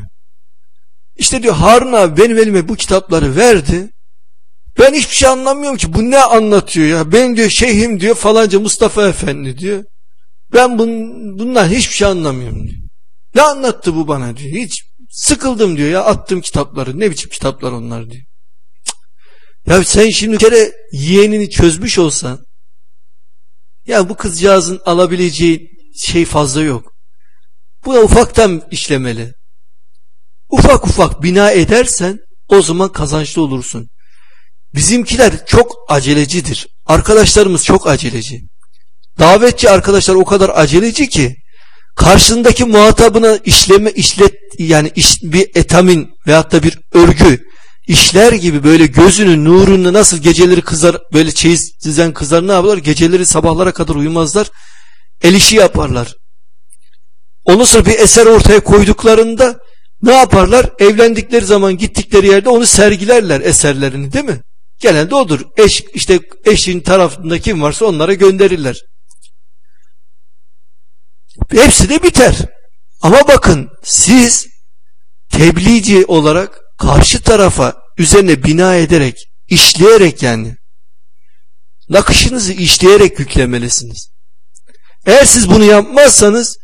A: işte diyor Harun abi benim elime bu kitapları verdi. Ben hiçbir şey anlamıyorum ki bu ne anlatıyor ya? Benim diyor şeyhim diyor falanca Mustafa Efendi diyor. Ben bun, bundan hiçbir şey anlamıyorum diyor. Ne anlattı bu bana diyor. Hiç sıkıldım diyor ya attım kitapları. Ne biçim kitaplar onlar diyor. Ya sen şimdi kere yeğenini çözmüş olsan ya bu kızcağızın alabileceği şey fazla yok. Bu da ufaktan işlemeli. Ufak ufak bina edersen o zaman kazançlı olursun. Bizimkiler çok acelecidir. Arkadaşlarımız çok aceleci. Davetçi arkadaşlar o kadar aceleci ki karşındaki muhatabına işleme işlet yani iş, bir etamin veyahut da bir örgü işler gibi böyle gözünün nurunu nasıl geceleri kızar böyle çeyiz dizen kızar ne yaparlar geceleri sabahlara kadar uyumazlar el işi yaparlar. Ondan sonra bir eser ortaya koyduklarında ne yaparlar? Evlendikleri zaman gittikleri yerde onu sergilerler eserlerini değil mi? Genelde odur. Eş işte eşin tarafında kim varsa onlara gönderirler Hepsi de biter. Ama bakın siz tebliğci olarak karşı tarafa üzerine bina ederek, işleyerek yani nakışınızı işleyerek yüklemelisiniz. Eğer siz bunu yapmazsanız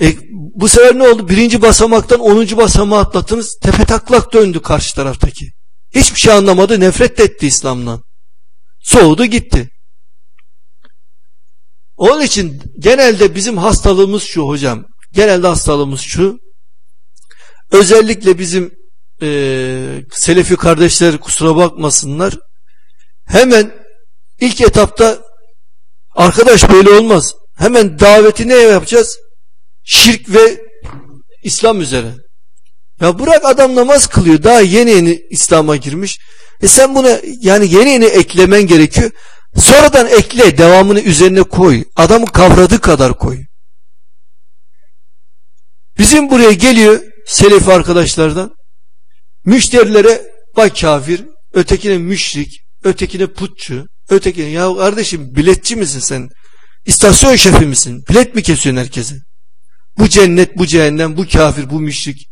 A: e, bu sefer ne oldu? Birinci basamaktan onuncu basamağı atlattınız. Tepe taklak döndü karşı taraftaki. Hiçbir şey anlamadı. Nefret etti İslam'dan. Soğudu gitti. Onun için genelde bizim hastalığımız şu hocam. Genelde hastalığımız şu. Özellikle bizim e, Selefi kardeşler kusura bakmasınlar. Hemen ilk etapta arkadaş böyle olmaz. Hemen daveti ne yapacağız? Şirk ve İslam üzere. Ya bırak adam namaz kılıyor. Daha yeni yeni İslam'a girmiş. E sen buna yani yeni yeni eklemen gerekiyor. Sonradan ekle, devamını üzerine koy. Adamı kavradığı kadar koy. Bizim buraya geliyor Selefi arkadaşlardan. Müşterilere bak kafir, ötekine müşrik, ötekine putçu, ötekine ya kardeşim biletçi misin sen? İstasyon şefi misin? Bilet mi kesiyorsun herkese? Bu cennet, bu cehennem, bu kafir, bu müşrik.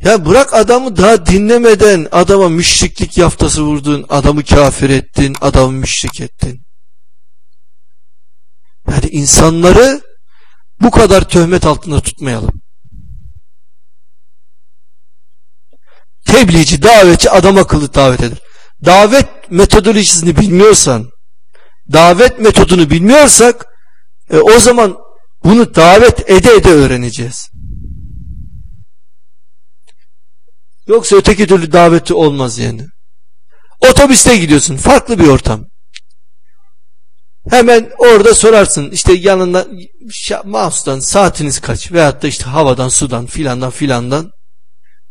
A: Ya bırak adamı daha dinlemeden adama müşriklik yaftası vurdun, adamı kafir ettin, adamı müşrik ettin. Yani insanları bu kadar töhmet altında tutmayalım. Tebliğci, davetçi adam akıllı davet eder. Davet metodolojisini bilmiyorsan, davet metodunu bilmiyorsak, e, o zaman bunu davet ede ede öğreneceğiz. Yoksa öteki türlü daveti olmaz yani. Otobüste gidiyorsun. Farklı bir ortam. Hemen orada sorarsın. işte yanında mouse'dan saatiniz kaç? Veyahut da işte havadan, sudan, filandan, filandan.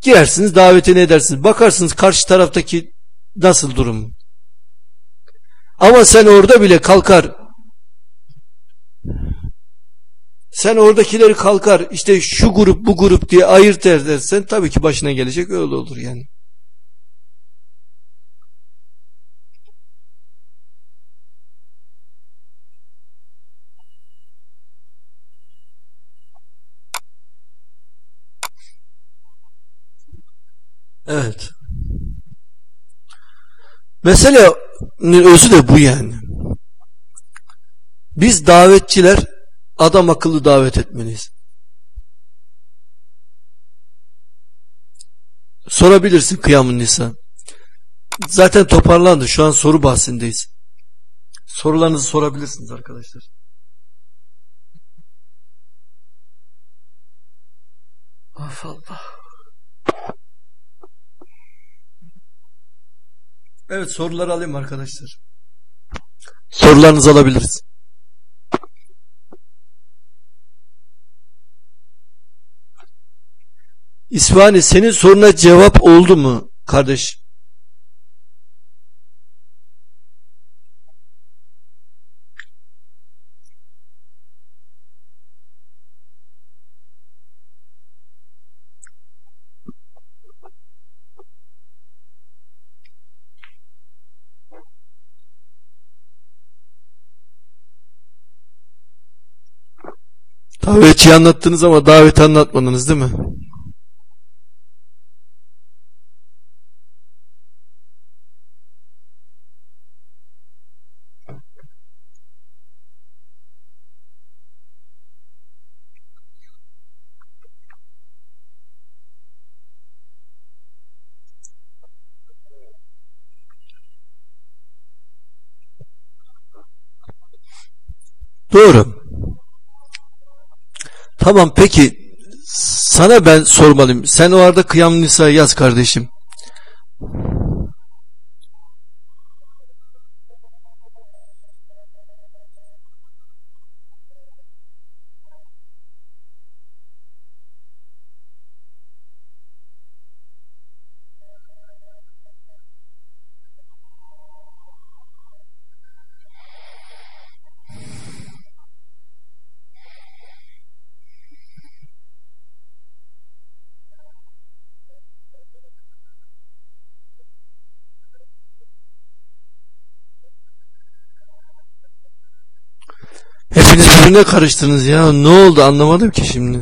A: Girersiniz, davetini edersiniz. Bakarsınız karşı taraftaki nasıl durum. Ama sen orada bile kalkar sen oradakileri kalkar işte şu grup bu grup diye ayırt edersen tabii ki başına gelecek öyle olur yani. Evet. Mesela özü de bu yani. Biz davetçiler adam akıllı davet etmeliyiz. Sorabilirsin kıyamın Nisa. Zaten toparlandı. Şu an soru bahsindeyiz. Sorularınızı sorabilirsiniz arkadaşlar. Of Allah. Evet soruları alayım arkadaşlar. Sorularınızı alabiliriz. İsvani senin soruna cevap oldu mu kardeş? Davetçi anlattınız ama daveti anlatmadınız değil mi? Doğru. Tamam peki sana ben sormalıyım. Sen o arada Kıyam Nisa yaz kardeşim. Birbirine karıştınız ya. Ne oldu anlamadım ki şimdi.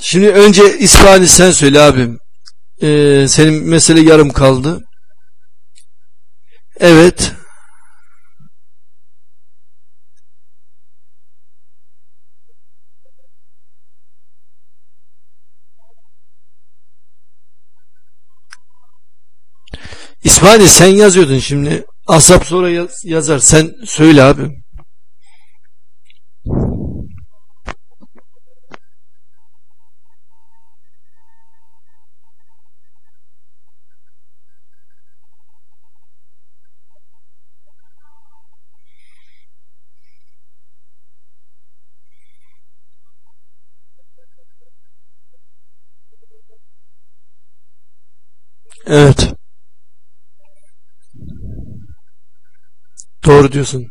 A: Şimdi önce İsfahani sen söyle abim. Ee, senin mesele yarım kaldı. Evet. İsmail sen yazıyordun şimdi. Asap sonra yaz, yazar. Sen söyle abi. Evet. Doğru diyorsun.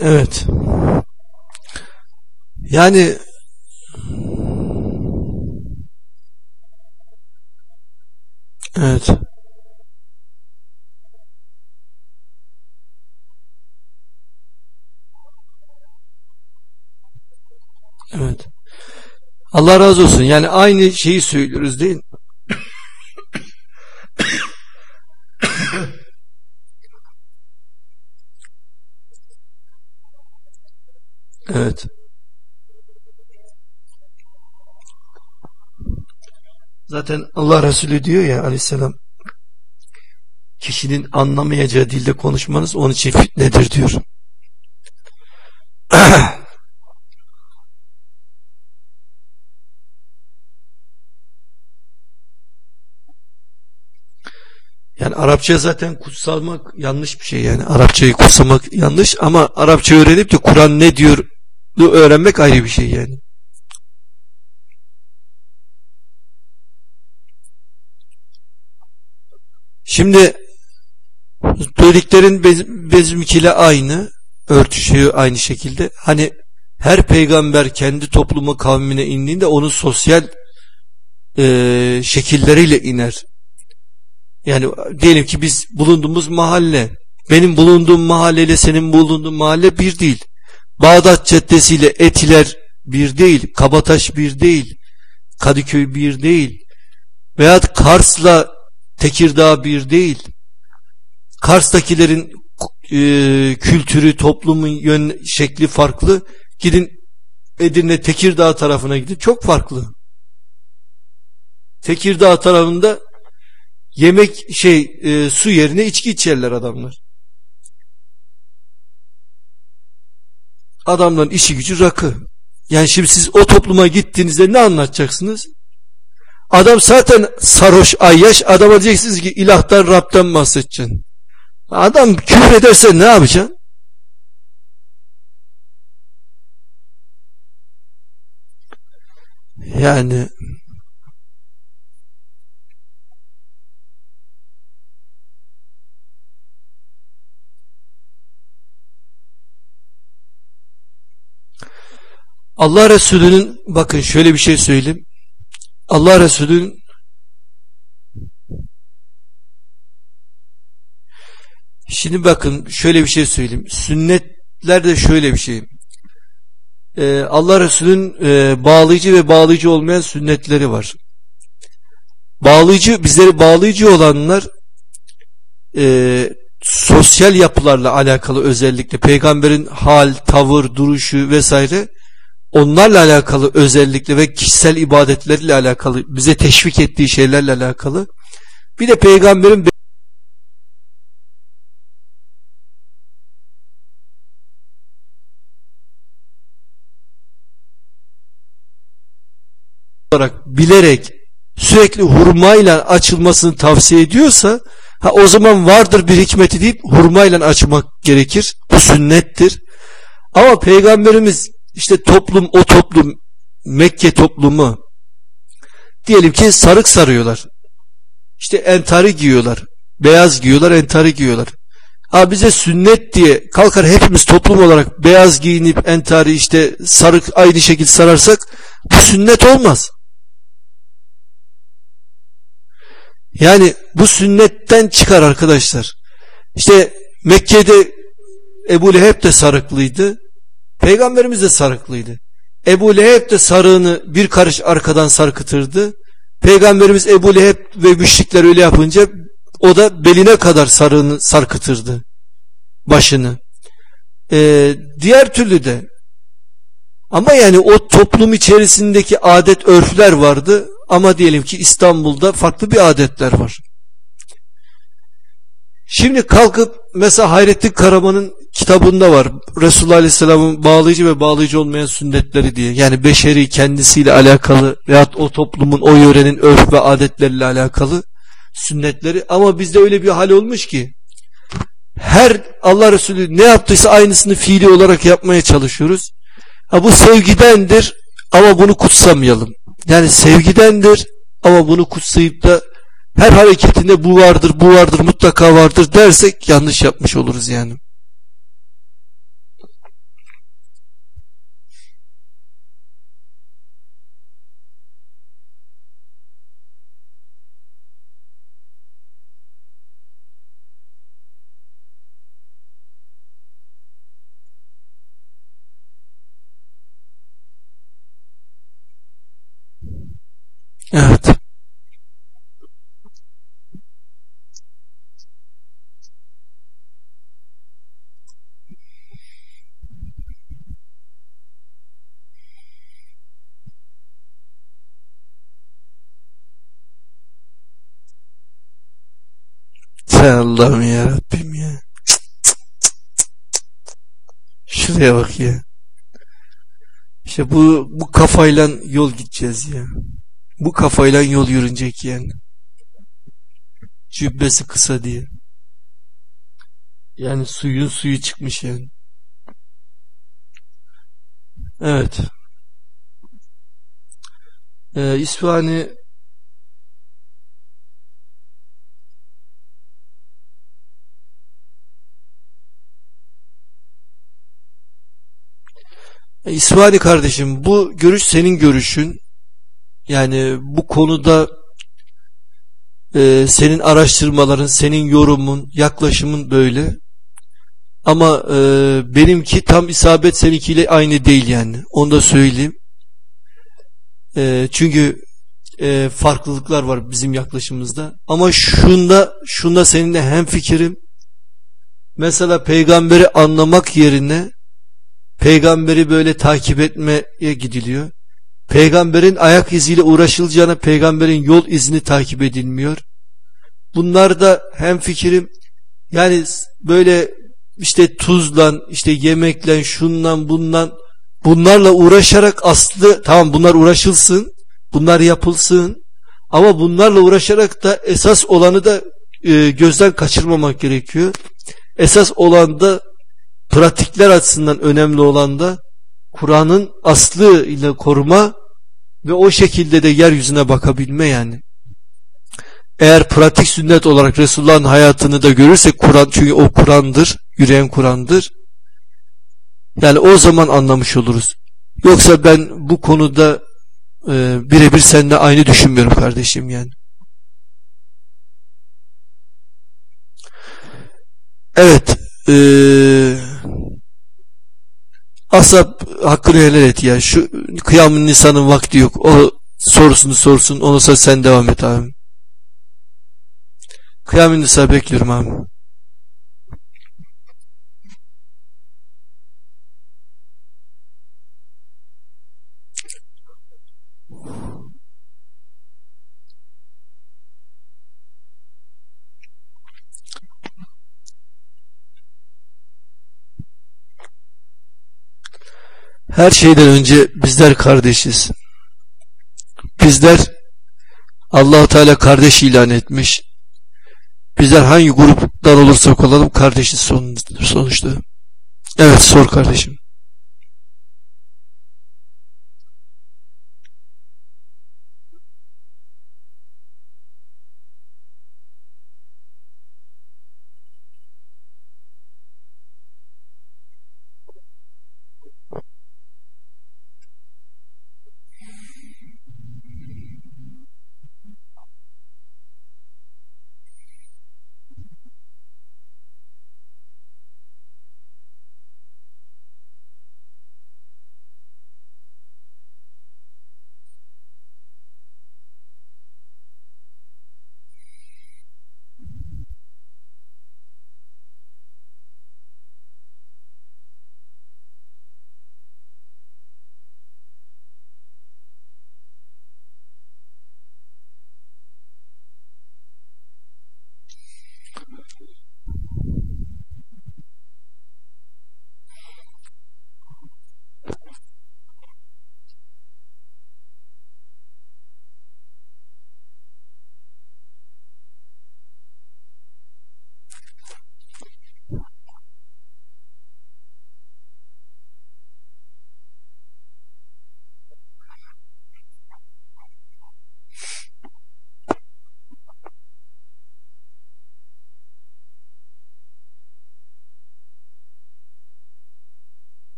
A: Evet. Yani Evet. Evet. Allah razı olsun. Yani aynı şeyi söylüyoruz değil mi? evet. Zaten Allah Resulü diyor ya aleyhisselam kişinin anlamayacağı dilde konuşmanız onun için fitnedir diyor. Yani Arapça zaten kutsalmak yanlış bir şey yani. Arapçayı kutsamak yanlış ama Arapça öğrenip de Kur'an ne diyor öğrenmek ayrı bir şey yani. Şimdi bez, bezimkiyle aynı örtüşüyor aynı şekilde. Hani her peygamber kendi toplumu kavmine indiğinde onun sosyal e, şekilleriyle iner. Yani diyelim ki biz bulunduğumuz mahalle, benim bulunduğum mahalleyle senin bulunduğun mahalle bir değil. Bağdat Caddesi ile Etiler bir değil, Kabataş bir değil, Kadıköy bir değil. Veyahut Kars'la Tekirdağ bir değil. Kars'takilerin e, kültürü, toplumun yön şekli farklı. Gidin Edirne, Tekirdağ tarafına gidin. Çok farklı. Tekirdağ tarafında yemek şey e, su yerine içki içerler adamlar. Adamların işi gücü rakı. Yani şimdi siz o topluma gittiğinizde ne anlatacaksınız? Adam zaten sarhoş ayyaş adama diyeceksiniz ki ilahtan Rab'den bahsedeceksin. Adam küfür ederse ne yapacaksın? Yani Allah Resulü'nün bakın şöyle bir şey söyleyeyim. Allah Resulü'nün Şimdi bakın şöyle bir şey söyleyeyim. Sünnetler de şöyle bir şey. Ee, Allah Resulü'nün e, bağlayıcı ve bağlayıcı olmayan sünnetleri var. Bağlayıcı, bizleri bağlayıcı olanlar e, sosyal yapılarla alakalı özellikle peygamberin hal, tavır, duruşu vesaire onlarla alakalı özellikle ve kişisel ibadetleriyle alakalı bize teşvik ettiği şeylerle alakalı bir de peygamberin olarak bilerek sürekli hurmayla açılmasını tavsiye ediyorsa ha o zaman vardır bir hikmeti deyip hurmayla açmak gerekir. Bu sünnettir. Ama peygamberimiz işte toplum o toplum Mekke toplumu diyelim ki sarık sarıyorlar. İşte entari giyiyorlar. Beyaz giyiyorlar, entari giyiyorlar. Ha bize sünnet diye kalkar hepimiz toplum olarak beyaz giyinip entari işte sarık aynı şekilde sararsak bu sünnet olmaz. Yani bu sünnetten çıkar arkadaşlar. İşte Mekke'de Ebu Leheb de sarıklıydı. Peygamberimiz de sarıklıydı. Ebu Leheb de sarığını bir karış arkadan sarkıtırdı. Peygamberimiz Ebu Leheb ve müşrikler öyle yapınca o da beline kadar sarığını sarkıtırdı. Başını. Ee, diğer türlü de ama yani o toplum içerisindeki adet örfler vardı ama diyelim ki İstanbul'da farklı bir adetler var. Şimdi kalkıp mesela Hayrettin Karaman'ın kitabında var. Resulullah Aleyhisselam'ın bağlayıcı ve bağlayıcı olmayan sünnetleri diye. Yani beşeri kendisiyle alakalı veyahut o toplumun, o yörenin örf ve adetleriyle alakalı sünnetleri. Ama bizde öyle bir hal olmuş ki her Allah Resulü ne yaptıysa aynısını fiili olarak yapmaya çalışıyoruz. Ha, bu sevgidendir ama bunu kutsamayalım. Yani sevgidendir ama bunu kutsayıp da her hareketinde bu vardır, bu vardır, mutlaka vardır dersek yanlış yapmış oluruz yani. Evet. Sen Allah'ım ya Rabbim ya. Şuraya bak ya. İşte bu bu kafayla yol gideceğiz ya. Bu kafayla yol yürünecek yani. Cübbesi kısa diye. Yani suyun suyu çıkmış yani. Evet. Ee, İsfahani İsmail kardeşim bu görüş senin görüşün. Yani bu konuda e, senin araştırmaların, senin yorumun, yaklaşımın böyle. Ama e, benimki tam isabet seninkiyle aynı değil yani. Onu da söyleyeyim. E, çünkü e, farklılıklar var bizim yaklaşımımızda. Ama şunda, şunda seninle hem fikrim. Mesela peygamberi anlamak yerine peygamberi böyle takip etmeye gidiliyor. Peygamberin ayak iziyle uğraşılacağına peygamberin yol izini takip edilmiyor. Bunlar da hem fikrim yani böyle işte tuzlan, işte yemeklen, şundan bundan bunlarla uğraşarak aslı tamam bunlar uğraşılsın, bunlar yapılsın ama bunlarla uğraşarak da esas olanı da e, gözden kaçırmamak gerekiyor. Esas olan da pratikler açısından önemli olan da Kur'an'ın aslı ile koruma ve o şekilde de yeryüzüne bakabilme yani. Eğer pratik sünnet olarak Resulullah'ın hayatını da görürsek Kur'an çünkü o Kur'an'dır, yüreğin Kur'an'dır. Yani o zaman anlamış oluruz. Yoksa ben bu konuda e, birebir seninle aynı düşünmüyorum kardeşim yani. Evet. Eee Asap hakkını helal et ya. Şu kıyamın nisanın vakti yok. O sorusunu sorsun. Sonra sen devam et abi. Kıyamın nisa bekliyorum abi. Her şeyden önce bizler kardeşiz. Bizler allah Teala kardeş ilan etmiş. Bizler hangi gruptan olursak olalım kardeşiz sonuçta. Evet sor kardeşim.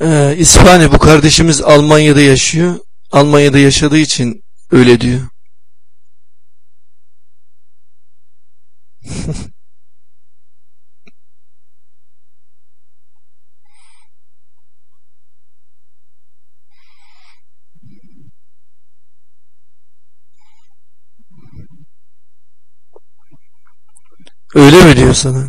A: Ee, İspanya bu kardeşimiz Almanya'da yaşıyor. Almanya'da yaşadığı için öyle diyor. Diyor sana?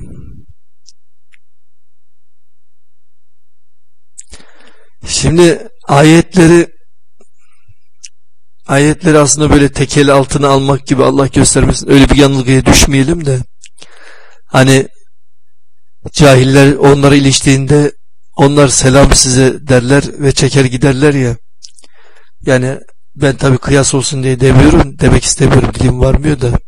A: Şimdi ayetleri ayetleri aslında böyle tekel altına almak gibi Allah göstermesin. Öyle bir yanılgıya düşmeyelim de hani cahiller onlara iliştiğinde onlar selam size derler ve çeker giderler ya yani ben tabi kıyas olsun diye demiyorum demek istemiyorum dilim varmıyor da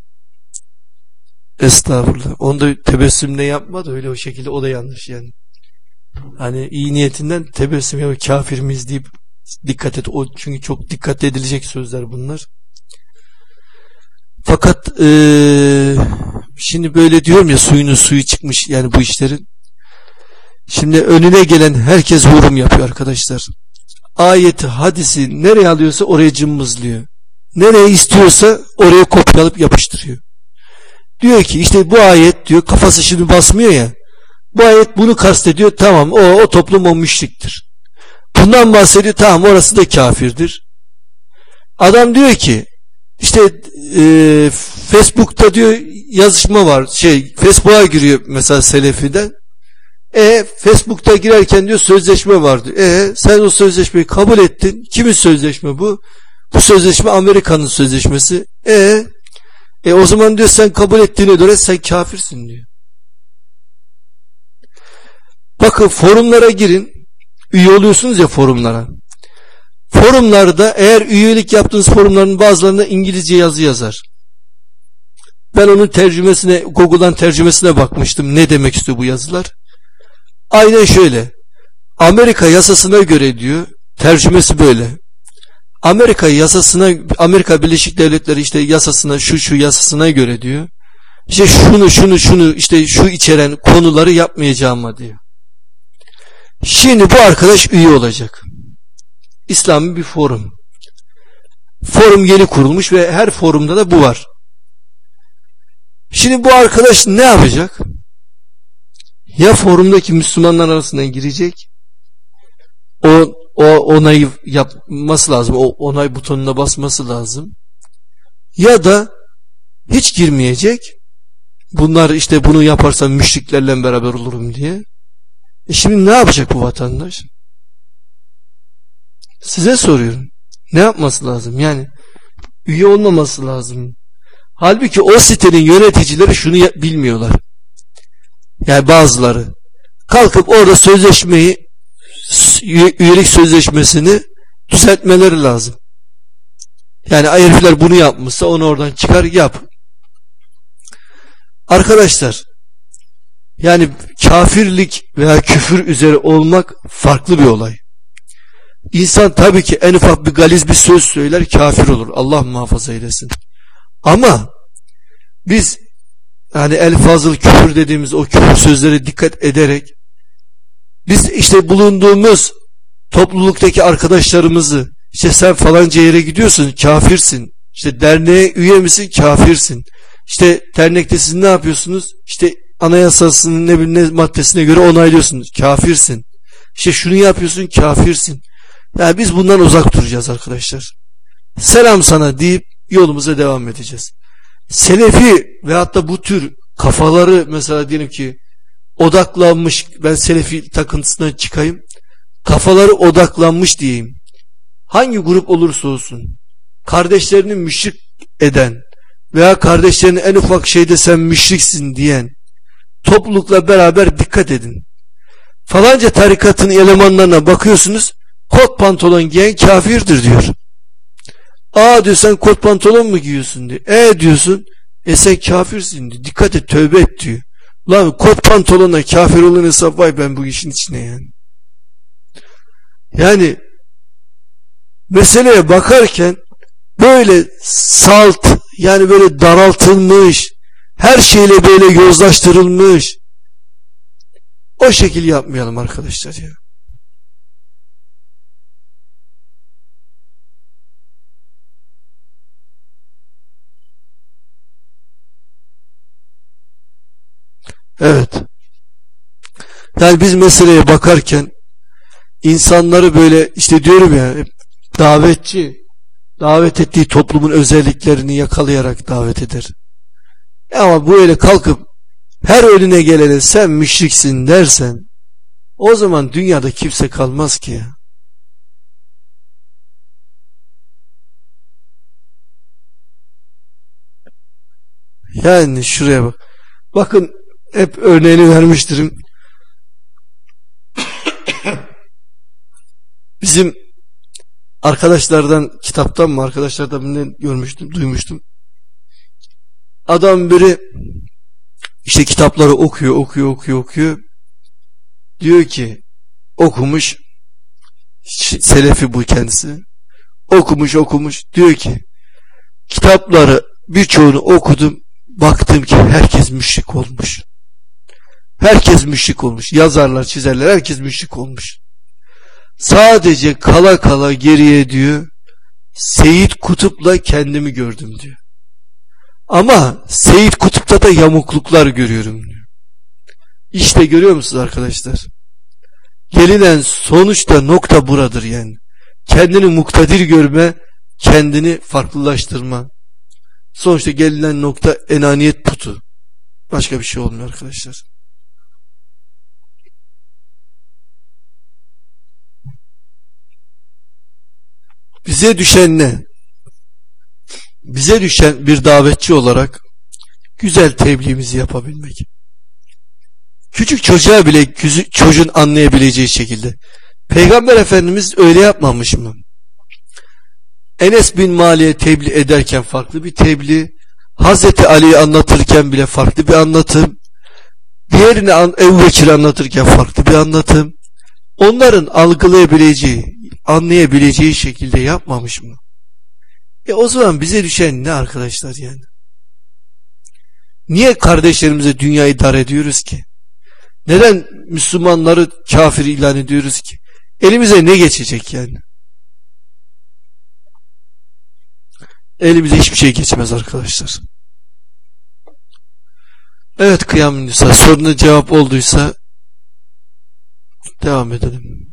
A: estağfurullah onu da tebessümle yapma da öyle o şekilde o da yanlış yani Hani iyi niyetinden tebessüm ya kafir miyiz deyip dikkat et. O çünkü çok dikkat edilecek sözler bunlar. Fakat ee, şimdi böyle diyorum ya suyunu suyu çıkmış yani bu işlerin. Şimdi önüne gelen herkes yorum yapıyor arkadaşlar. Ayeti, hadisi nereye alıyorsa oraya cımbızlıyor. Nereye istiyorsa oraya kopyalayıp yapıştırıyor. Diyor ki işte bu ayet diyor kafası şimdi basmıyor ya. Bu ayet bunu kastediyor tamam o, o toplum o müşriktir. Bundan bahsediyor tamam orası da kafirdir. Adam diyor ki işte e, Facebook'ta diyor yazışma var şey Facebook'a giriyor mesela Selefi'den. E Facebook'ta girerken diyor sözleşme vardı. E sen o sözleşmeyi kabul ettin. Kimin sözleşme bu? Bu sözleşme Amerika'nın sözleşmesi. E e o zaman diyor sen kabul ettiğine göre sen kafirsin diyor. Bakın forumlara girin. Üye oluyorsunuz ya forumlara. Forumlarda eğer üyelik yaptığınız forumların bazılarında İngilizce yazı yazar. Ben onun tercümesine Google'dan tercümesine bakmıştım. Ne demek istiyor bu yazılar? Aynen şöyle. Amerika yasasına göre diyor. Tercümesi böyle. Amerika yasasına Amerika Birleşik Devletleri işte yasasına şu şu yasasına göre diyor. İşte şunu şunu şunu işte şu içeren konuları yapmayacağım diyor. Şimdi bu arkadaş üye olacak. İslami bir forum. Forum yeni kurulmuş ve her forumda da bu var. Şimdi bu arkadaş ne yapacak? Ya forumdaki Müslümanlar arasından girecek. O, o onayı yapması lazım. O onay butonuna basması lazım. Ya da hiç girmeyecek. Bunlar işte bunu yaparsam müşriklerle beraber olurum diye. E şimdi ne yapacak bu vatandaş? Size soruyorum. Ne yapması lazım? Yani üye olmaması lazım. Halbuki o sitenin yöneticileri şunu bilmiyorlar. Yani bazıları kalkıp orada sözleşmeyi üyelik sözleşmesini düzeltmeleri lazım. Yani herifler bunu yapmışsa onu oradan çıkar yap. Arkadaşlar yani kafirlik veya küfür üzere olmak farklı bir olay. İnsan tabii ki en ufak bir galiz bir söz söyler kafir olur. Allah muhafaza eylesin. Ama biz yani el fazıl küfür dediğimiz o küfür sözlere dikkat ederek biz işte bulunduğumuz topluluktaki arkadaşlarımızı işte sen falanca yere gidiyorsun kafirsin. İşte derneğe üye misin kafirsin. İşte dernekte siz ne yapıyorsunuz? İşte anayasasının ne bileyim maddesine göre onaylıyorsunuz. Kafirsin. İşte şunu yapıyorsun kafirsin. Yani biz bundan uzak duracağız arkadaşlar. Selam sana deyip yolumuza devam edeceğiz. Selefi ve hatta bu tür kafaları mesela diyelim ki odaklanmış ben Selefi takıntısından çıkayım. Kafaları odaklanmış diyeyim. Hangi grup olursa olsun kardeşlerini müşrik eden veya kardeşlerini en ufak şeyde sen müşriksin diyen toplulukla beraber dikkat edin. Falanca tarikatın elemanlarına bakıyorsunuz kot pantolon giyen kafirdir diyor. Aa diyor sen kot pantolon mu giyiyorsun diyor. E diyorsun e sen kafirsin diyor. Dikkat et tövbe et diyor. Lan kot pantolonla kafir olan hesap vay ben bu işin içine yani. Yani meseleye bakarken böyle salt yani böyle daraltılmış her şeyle böyle yozlaştırılmış o şekil yapmayalım arkadaşlar ya. Evet. Yani biz meseleye bakarken insanları böyle işte diyorum ya davetçi davet ettiği toplumun özelliklerini yakalayarak davet eder. Ama bu öyle kalkıp her önüne gelene sen müşriksin dersen o zaman dünyada kimse kalmaz ki ya. Yani şuraya bak. Bakın hep örneğini vermiştirim. Bizim arkadaşlardan kitaptan mı arkadaşlardan birinden görmüştüm, duymuştum. Adam biri işte kitapları okuyor, okuyor, okuyor, okuyor. Diyor ki okumuş Selefi bu kendisi okumuş okumuş diyor ki kitapları birçoğunu okudum baktım ki herkes müşrik olmuş herkes müşrik olmuş yazarlar çizerler herkes müşrik olmuş sadece kala kala geriye diyor Seyit Kutup'la kendimi gördüm diyor ama Seyit Kutup'ta da yamukluklar görüyorum diyor İşte görüyor musunuz arkadaşlar gelinen sonuçta nokta buradır yani kendini muktadir görme, kendini farklılaştırma. Sonuçta gelinen nokta enaniyet putu. Başka bir şey olmuyor arkadaşlar. Bize düşen ne? Bize düşen bir davetçi olarak güzel tebliğimizi yapabilmek. Küçük çocuğa bile çocuğun anlayabileceği şekilde Peygamber Efendimiz öyle yapmamış mı? Enes bin Mali'ye tebliğ ederken farklı bir tebliğ, Hazreti Ali'yi anlatırken bile farklı bir anlatım, diğerini Ebu Bekir anlatırken farklı bir anlatım, onların algılayabileceği, anlayabileceği şekilde yapmamış mı? E o zaman bize düşen ne arkadaşlar yani? Niye kardeşlerimize dünyayı dar ediyoruz ki? Neden Müslümanları kafir ilan ediyoruz ki? Elimize ne geçecek yani? Elimize hiçbir şey geçmez arkadaşlar. Evet kıyam soruna cevap olduysa devam edelim.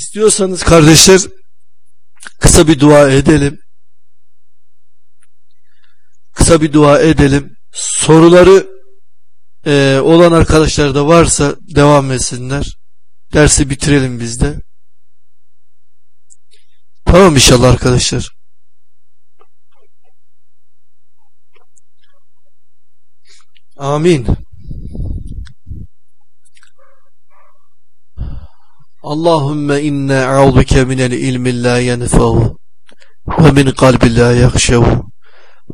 A: İstiyorsanız kardeşler kısa bir dua edelim kısa bir dua edelim. Soruları e, olan arkadaşlar da varsa devam etsinler. Dersi bitirelim biz de. Tamam inşallah arkadaşlar. Amin. Allahümme inna a'udike minel ilmi la yenfehu ve min kalbi la yakşevu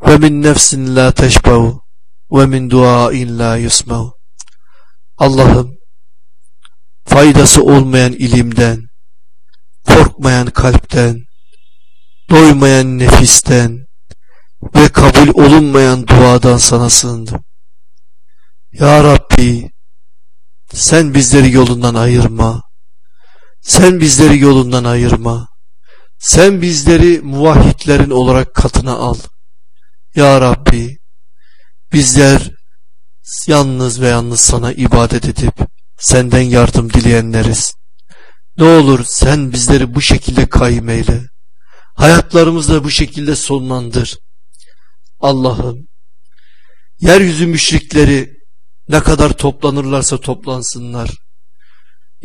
A: ve min nefsin la teşbehu ve min duain la yusmehu Allah'ım faydası olmayan ilimden korkmayan kalpten doymayan nefisten ve kabul olunmayan duadan sana sığındım. Ya Rabbi sen bizleri yolundan ayırma. Sen bizleri yolundan ayırma. Sen bizleri muvahhidlerin olarak katına al. Ya Rabbi bizler yalnız ve yalnız sana ibadet edip senden yardım dileyenleriz. Ne olur sen bizleri bu şekilde kayyum eyle. Hayatlarımızda bu şekilde sonlandır. Allah'ım yeryüzü müşrikleri ne kadar toplanırlarsa toplansınlar.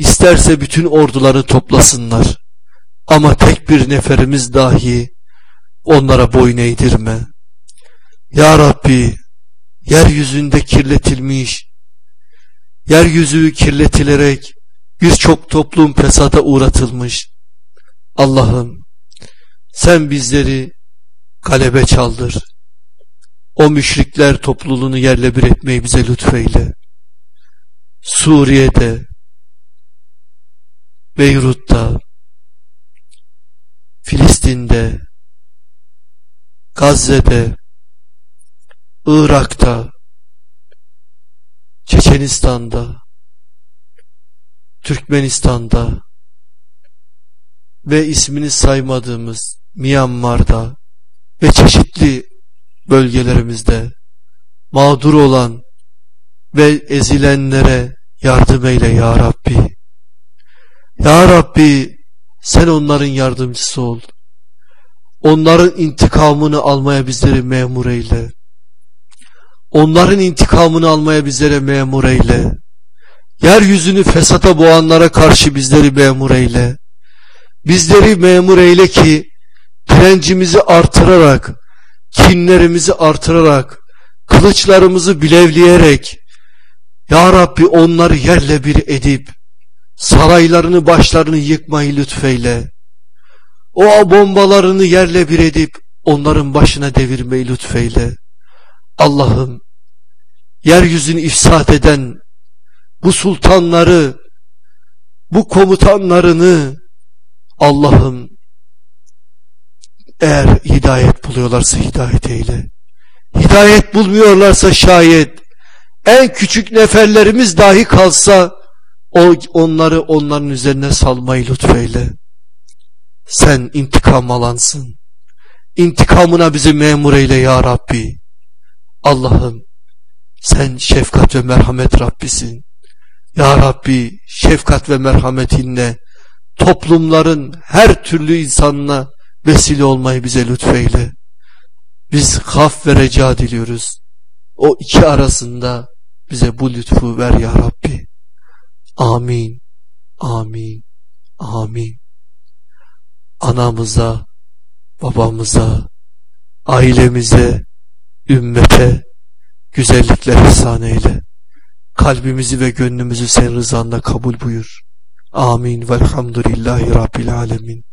A: İsterse bütün orduları toplasınlar. Ama tek bir neferimiz dahi onlara boyun eğdirme. Ya Rabbi yeryüzünde kirletilmiş, yeryüzü kirletilerek birçok toplum fesada uğratılmış. Allah'ım sen bizleri kalebe çaldır. O müşrikler topluluğunu yerle bir etmeyi bize lütfeyle. Suriye'de, Beyrut'ta, Filistin'de, Gazze'de, Irak'ta, Çeçenistan'da, Türkmenistan'da ve ismini saymadığımız Myanmar'da ve çeşitli bölgelerimizde mağdur olan ve ezilenlere yardım eyle ya Rabbi. Ya Rabbi sen onların yardımcısı ol. Onların intikamını almaya bizleri memur eyle. Onların intikamını almaya bizlere memur eyle. Yeryüzünü fesata boğanlara karşı bizleri memur eyle. Bizleri memur eyle ki direncimizi artırarak, kinlerimizi artırarak, kılıçlarımızı bilevleyerek, Ya Rabbi onları yerle bir edip, saraylarını başlarını yıkmayı lütfeyle. O bombalarını yerle bir edip, onların başına devirmeyi lütfeyle. Allah'ım yeryüzünü ifsad eden bu sultanları, bu komutanlarını Allah'ım eğer hidayet buluyorlarsa hidayet eyle. Hidayet bulmuyorlarsa şayet en küçük neferlerimiz dahi kalsa o onları onların üzerine salmayı lütfeyle. Sen intikam alansın. İntikamına bizi memur eyle ya Rabbi. Allah'ım sen şefkat ve merhamet Rabbisin. Ya Rabbi şefkat ve merhametinle toplumların her türlü insanına vesile olmayı bize lütfeyle. Biz haf ve reca diliyoruz. O iki arasında bize bu lütfu ver ya Rabbi. Amin, amin, amin. Anamıza, babamıza, ailemize, ümmete güzellikler ihsan eyle. Kalbimizi ve gönlümüzü sen rızanla kabul buyur. Amin velhamdülillahi rabbil alemin.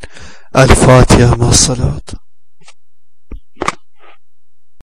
A: El Fatiha ma salatu.